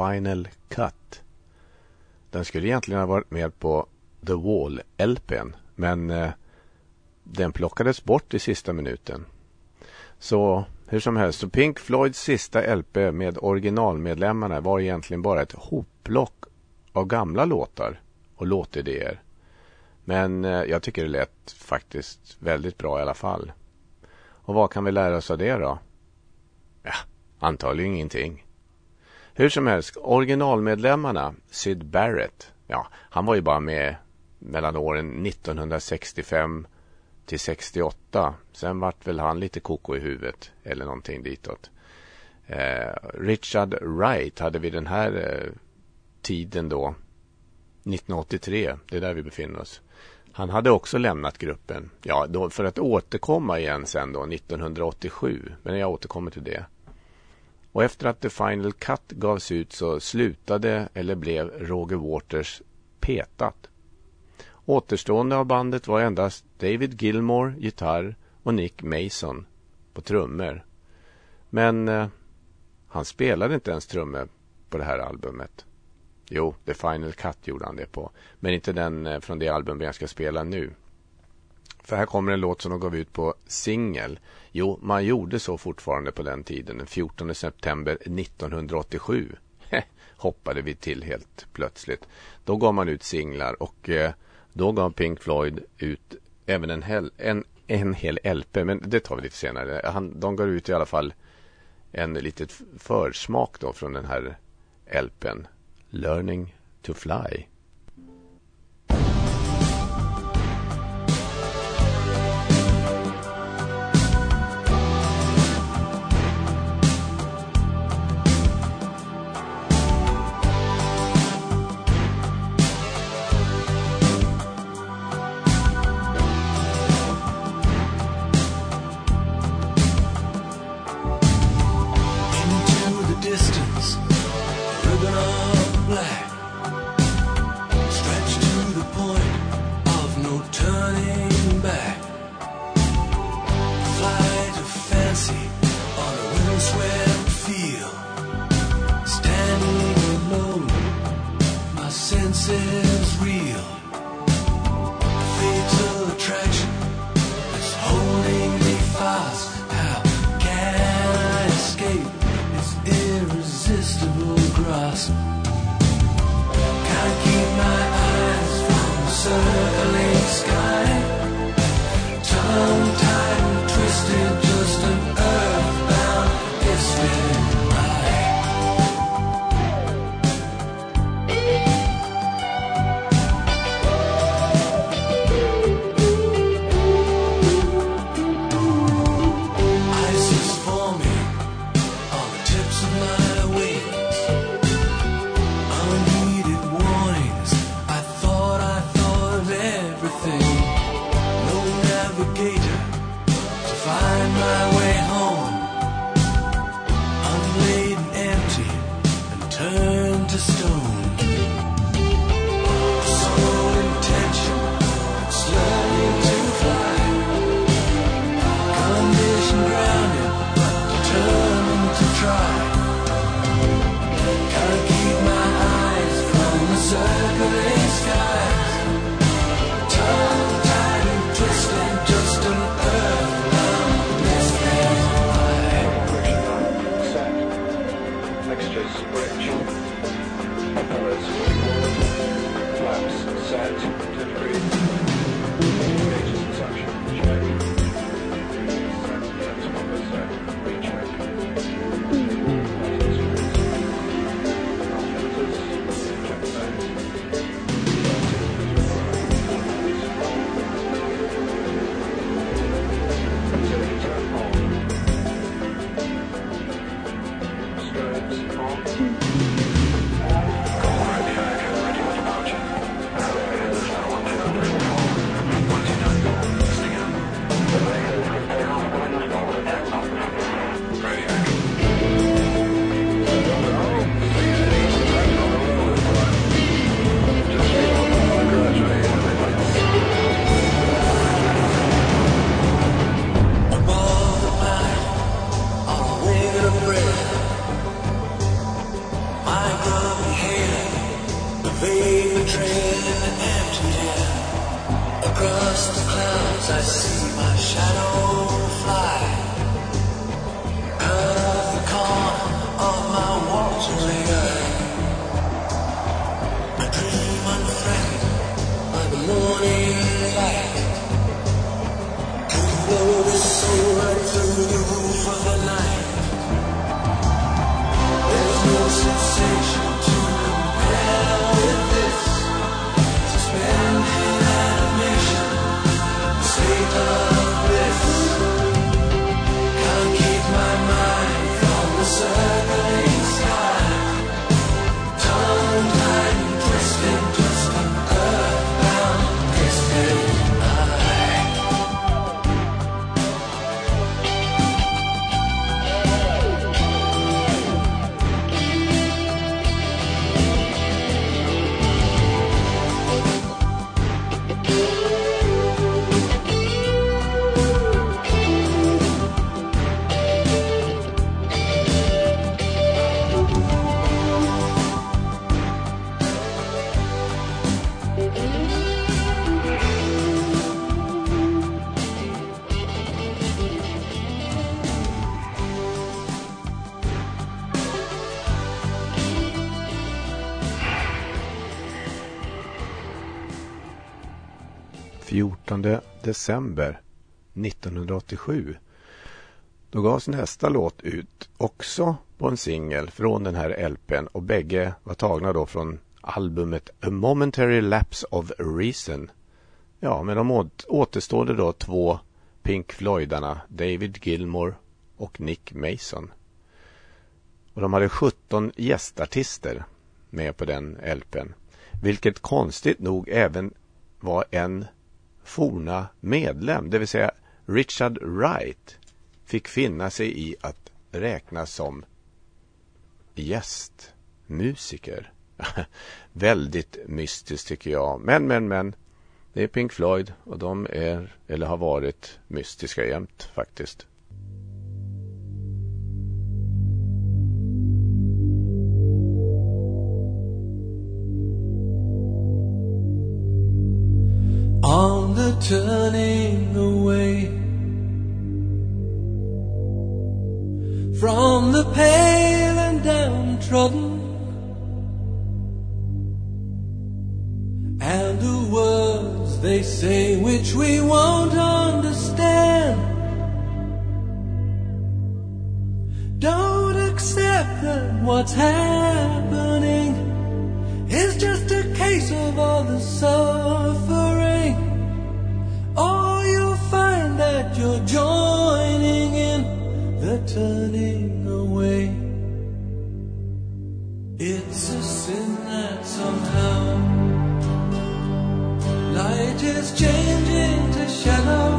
Final Cut. Den skulle egentligen ha varit med på The Wall-LPn men eh, den plockades bort i sista minuten. Så hur som helst, så Pink Floyds sista LP med originalmedlemmarna var egentligen bara ett hopplock av gamla låtar och låtidéer. Men eh, jag tycker det lät faktiskt väldigt bra i alla fall. Och vad kan vi lära oss av det då? Ja, antagligen ingenting. Hur som helst, originalmedlemmarna, Syd Barrett, ja, han var ju bara med mellan åren 1965 till 68. Sen vart väl han lite koko i huvudet eller någonting ditåt. Eh, Richard Wright hade vid den här eh, tiden då, 1983, det är där vi befinner oss. Han hade också lämnat gruppen, ja, då, för att återkomma igen sen då 1987, men jag återkommer till det. Och efter att The Final Cut gavs ut så slutade eller blev Roger Waters petat. Återstående av bandet var endast David Gilmore, gitarr och Nick Mason på trummor. Men eh, han spelade inte ens trummor på det här albumet. Jo, The Final Cut gjorde han det på. Men inte den eh, från det album jag ska spela nu. För här kommer en låt som de gav ut på singel. Jo, man gjorde så fortfarande på den tiden, den 14 september 1987. Hoppade vi till helt plötsligt. Då gav man ut singlar och eh, då gav Pink Floyd ut även en, hel, en, en hel LP, men det tar vi lite senare. Han, de gav ut i alla fall en litet försmak då från den här LPn. Learning to Fly. December 1987. Då gavs nästa låt ut också på en singel från den här LPn och bägge var tagna då från albumet A Momentary Lapse of Reason. Ja, men de återstår återstående då två Pink Floydarna, David Gilmore och Nick Mason. Och de hade 17 gästartister med på den LPn. Vilket konstigt nog även var en forna medlem, det vill säga Richard Wright fick finna sig i att räknas som gästmusiker. Väldigt mystiskt tycker jag. Men, men, men. Det är Pink Floyd och de är, eller har varit, mystiska jämt faktiskt. All turning away from the pale and downtrodden and the words they say which we won't understand. Don't accept that what's happening is just a case of all the suffering. Or you'll find that you're joining in the turning away. It's a sin that somehow light is changing to shadow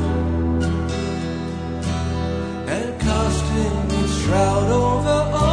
and casting its shroud over all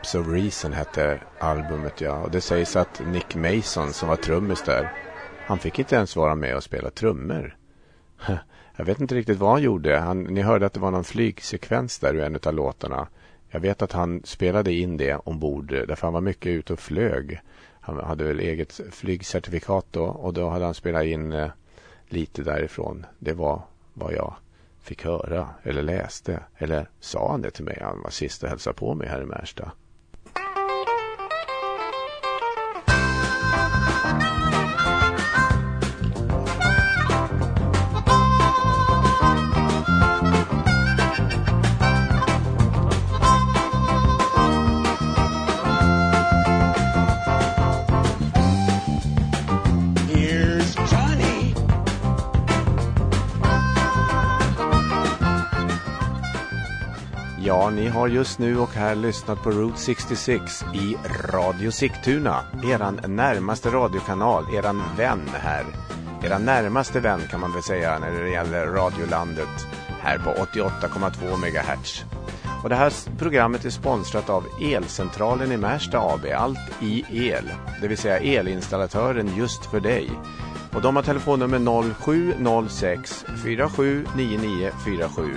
Lapse of Reason hette albumet ja. Och det sägs att Nick Mason som var trummis där. Han fick inte ens vara med och spela trummor. Jag vet inte riktigt vad han gjorde. Han, ni hörde att det var någon flygsekvens där i en av låtarna. Jag vet att han spelade in det ombord eh, därför han var mycket ute och flög. Han hade väl eget flygcertifikat då och då hade han spelat in eh, lite därifrån. Det var vad jag fick höra eller läste. Eller sa han det till mig? Han var sist och hälsade på mig här i Märsta. Har just nu och här lyssnat på Route 66 i Radio Sigtuna. Eran närmaste radiokanal, eran vän här. Eran närmaste vän kan man väl säga när det gäller radiolandet här på 88,2 MHz. Och det här programmet är sponsrat av Elcentralen i Märsta AB, allt i el. Det vill säga elinstallatören just för dig. Och de har telefonnummer 0706 479947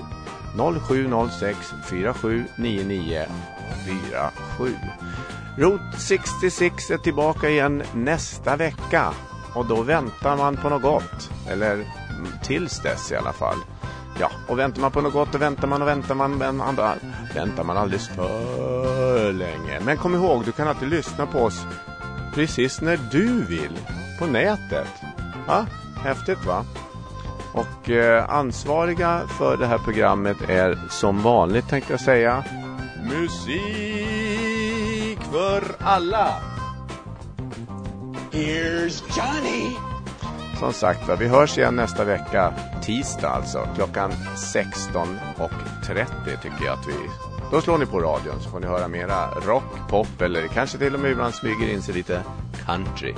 0706 479947. Route 66 är tillbaka igen nästa vecka. Och då väntar man på något gott. Eller tills dess i alla fall. Ja, och väntar man på något gott, då väntar man och väntar man. Men andra, väntar man alldeles för länge. Men kom ihåg, du kan alltid lyssna på oss precis när du vill. På nätet. Ja, häftigt va? Och eh, ansvariga för det här programmet är som vanligt tänkte jag säga Musik för alla. Here's Johnny. Som sagt va, vi hörs igen nästa vecka, tisdag alltså, klockan 16.30 tycker jag att vi... Då slår ni på radion så får ni höra mera rock, pop eller kanske till och med ibland smyger in sig lite country.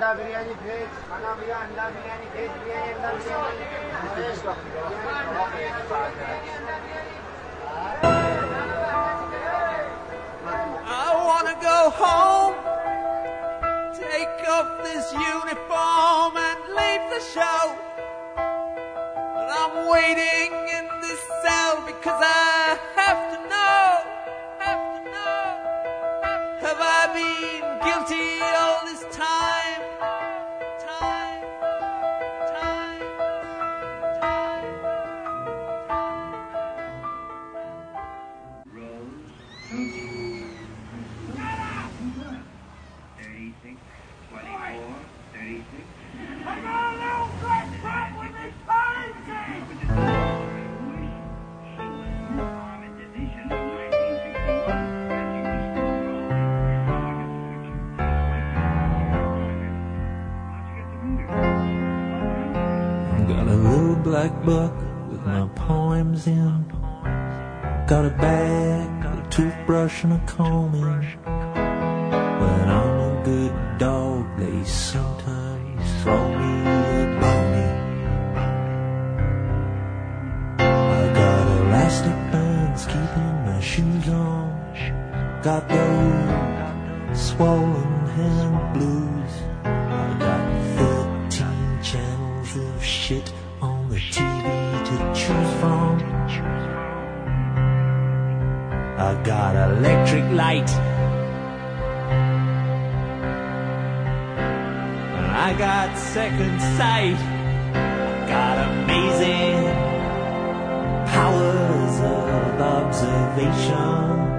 अंडा बिरयानी भेज खाना भैया अंडा बिरयानी भेज बिरयानी अंडा I wanna go home, take off this uniform and leave the show. But I'm waiting in this cell because I have to know, have to know. Have I been guilty all this time? Time, Black book with my poems in. Got a bag, a toothbrush and a comb in. When I'm a good dog, they sometimes throw me a bone. I got elastic bands keeping my shoes on. Got those swollen hand blues. I got electric light. I got second sight. I got amazing powers of observation.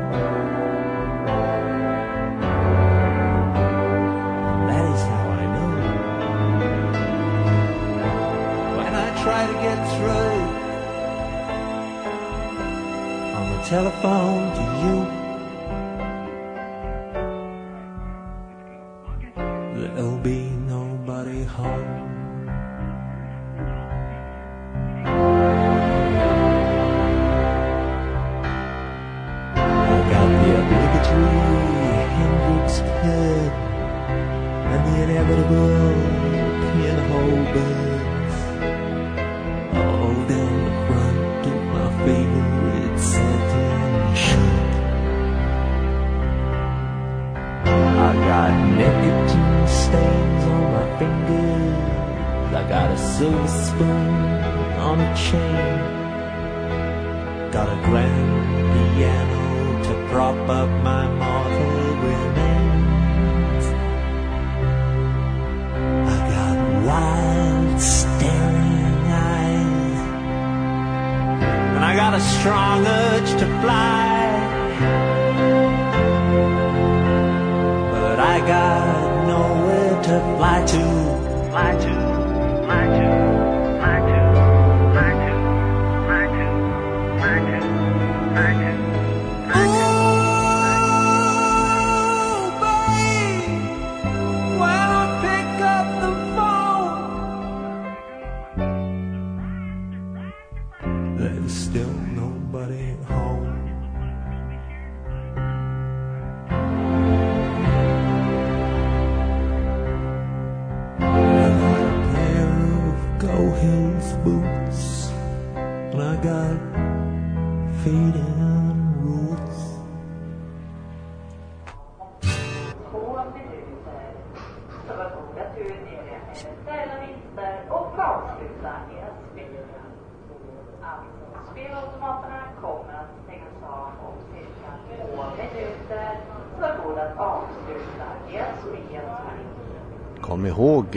Telephone to you,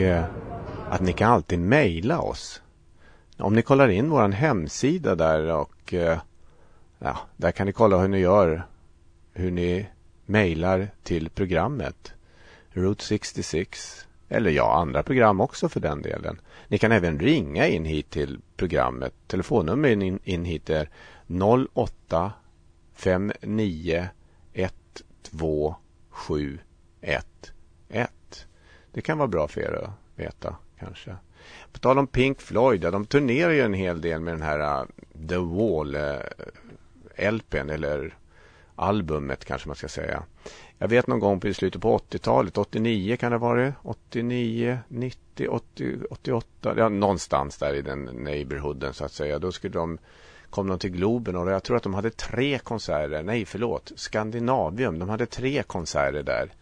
ihåg eh, att ni kan alltid mejla oss. Om ni kollar in vår hemsida där och eh, ja, där kan ni kolla hur ni gör. Hur ni mejlar till programmet. Route 66. Eller ja, andra program också för den delen. Ni kan även ringa in hit till programmet. Telefonnummer in, in hit är 08 59 12 711. Det kan vara bra för er att veta kanske. På tal om Pink Floyd, ja, de turnerar ju en hel del med den här uh, The Wall äh, uh, LPn eller albumet kanske man ska säga. Jag vet någon gång på i slutet på 80-talet, 89 kan det vara 89, 90, 80, 88, ja någonstans där i den neighborhooden så att säga. Då skulle de kom de till Globen och jag tror att de hade tre konserter, nej förlåt, Skandinavium, de hade tre konserter där.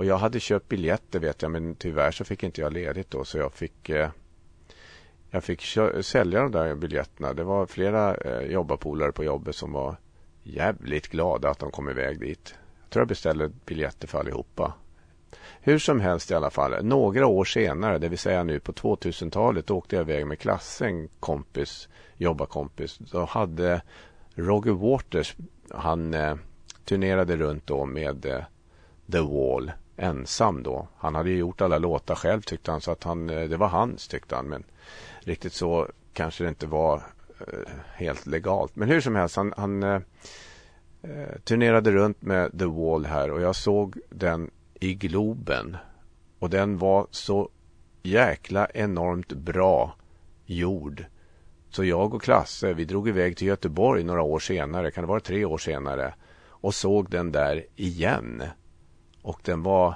Och jag hade köpt biljetter vet jag men tyvärr så fick inte jag ledigt då så jag fick eh, jag fick sälja de där biljetterna. Det var flera eh, jobbarpolare på jobbet som var jävligt glada att de kom iväg dit. Jag tror jag beställde biljetter för allihopa. Hur som helst i alla fall. Några år senare, det vill säga nu på 2000-talet, åkte jag iväg med klassen, kompis, jobbarkompis. Då hade Roger Waters, han eh, turnerade runt då med eh, The Wall ensam då. Han hade ju gjort alla låtar själv tyckte han så att han, eh, det var hans tyckte han. Men riktigt så kanske det inte var eh, helt legalt. Men hur som helst, han, han eh, eh, turnerade runt med The Wall här och jag såg den i Globen. Och den var så jäkla enormt bra gjord. Så jag och Klasse, vi drog iväg till Göteborg några år senare, kan det vara tre år senare, och såg den där igen. Och den var,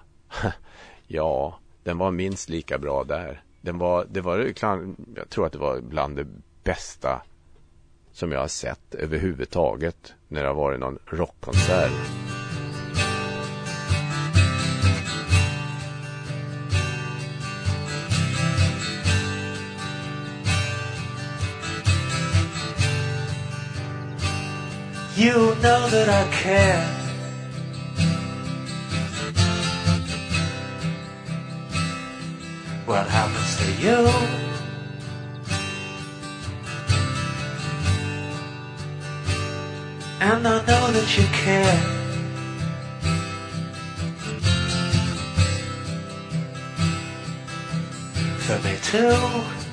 ja, den var minst lika bra där. Den var, det var, jag tror att det var bland det bästa som jag har sett överhuvudtaget när det har varit någon rockkonsert. You know that I care. What happens to you? And I know that you care. For me too.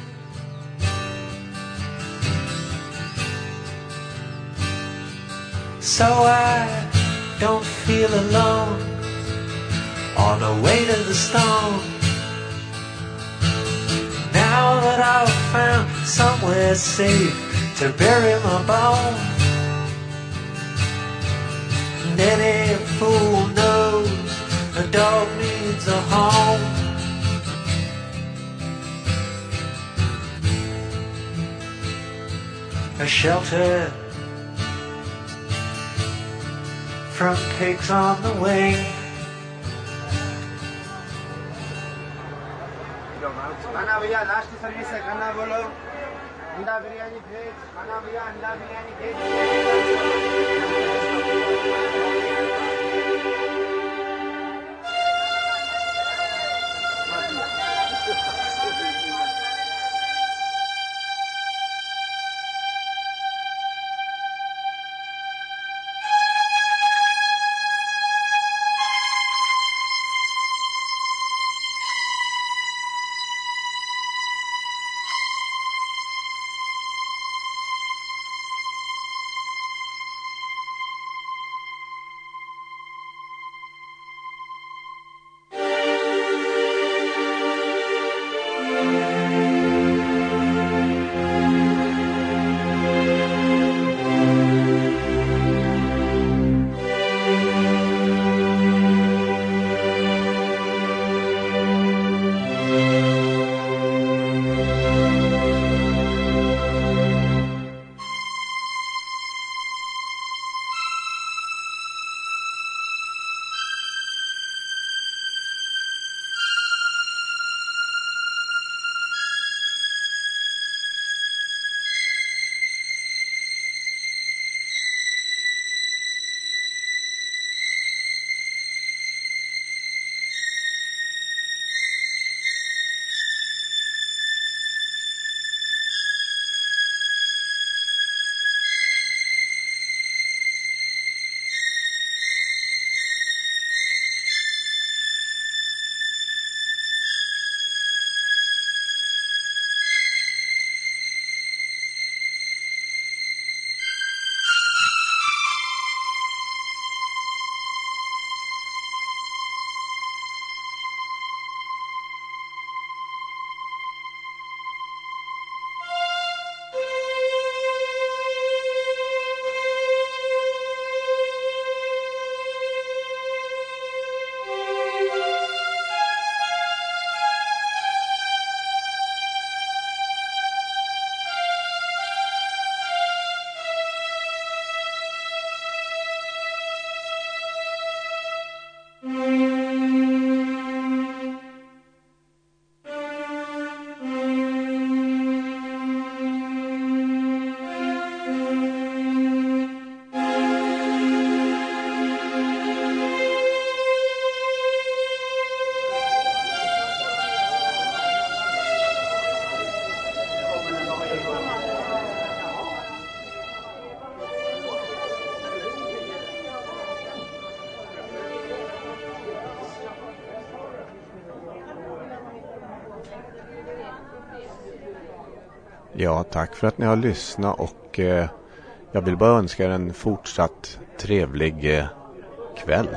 So I don't feel alone on the way to the stone. That I've found somewhere safe to bury my bones. And any fool knows a dog needs a home. A shelter from pigs on the wing. भैया last service है खाना बोलो। अंडा बिरयानी भेज खाना भैया अंडा बिरयानी भेज। Ja, tack för att ni har lyssnat och eh, jag vill bara önska er en fortsatt trevlig eh, kväll.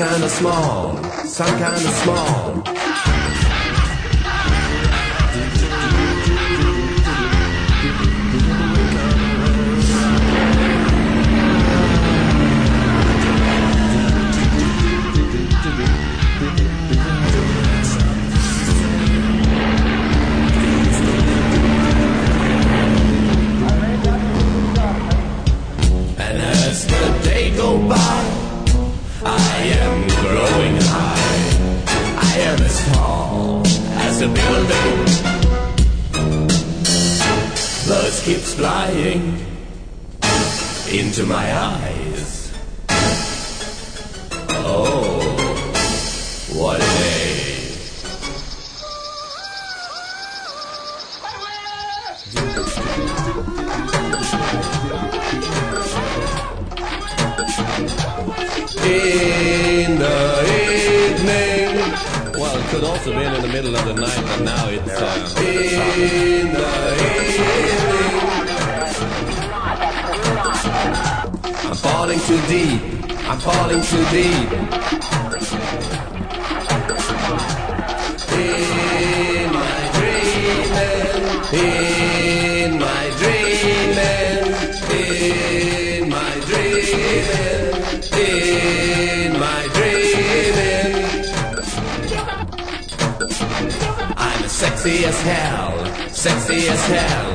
kinda small, some kinda small. to my heart. indeed. In my dreaming, in my dreaming, in my dreaming, in my dreaming, I'm sexy as hell, sexy as hell.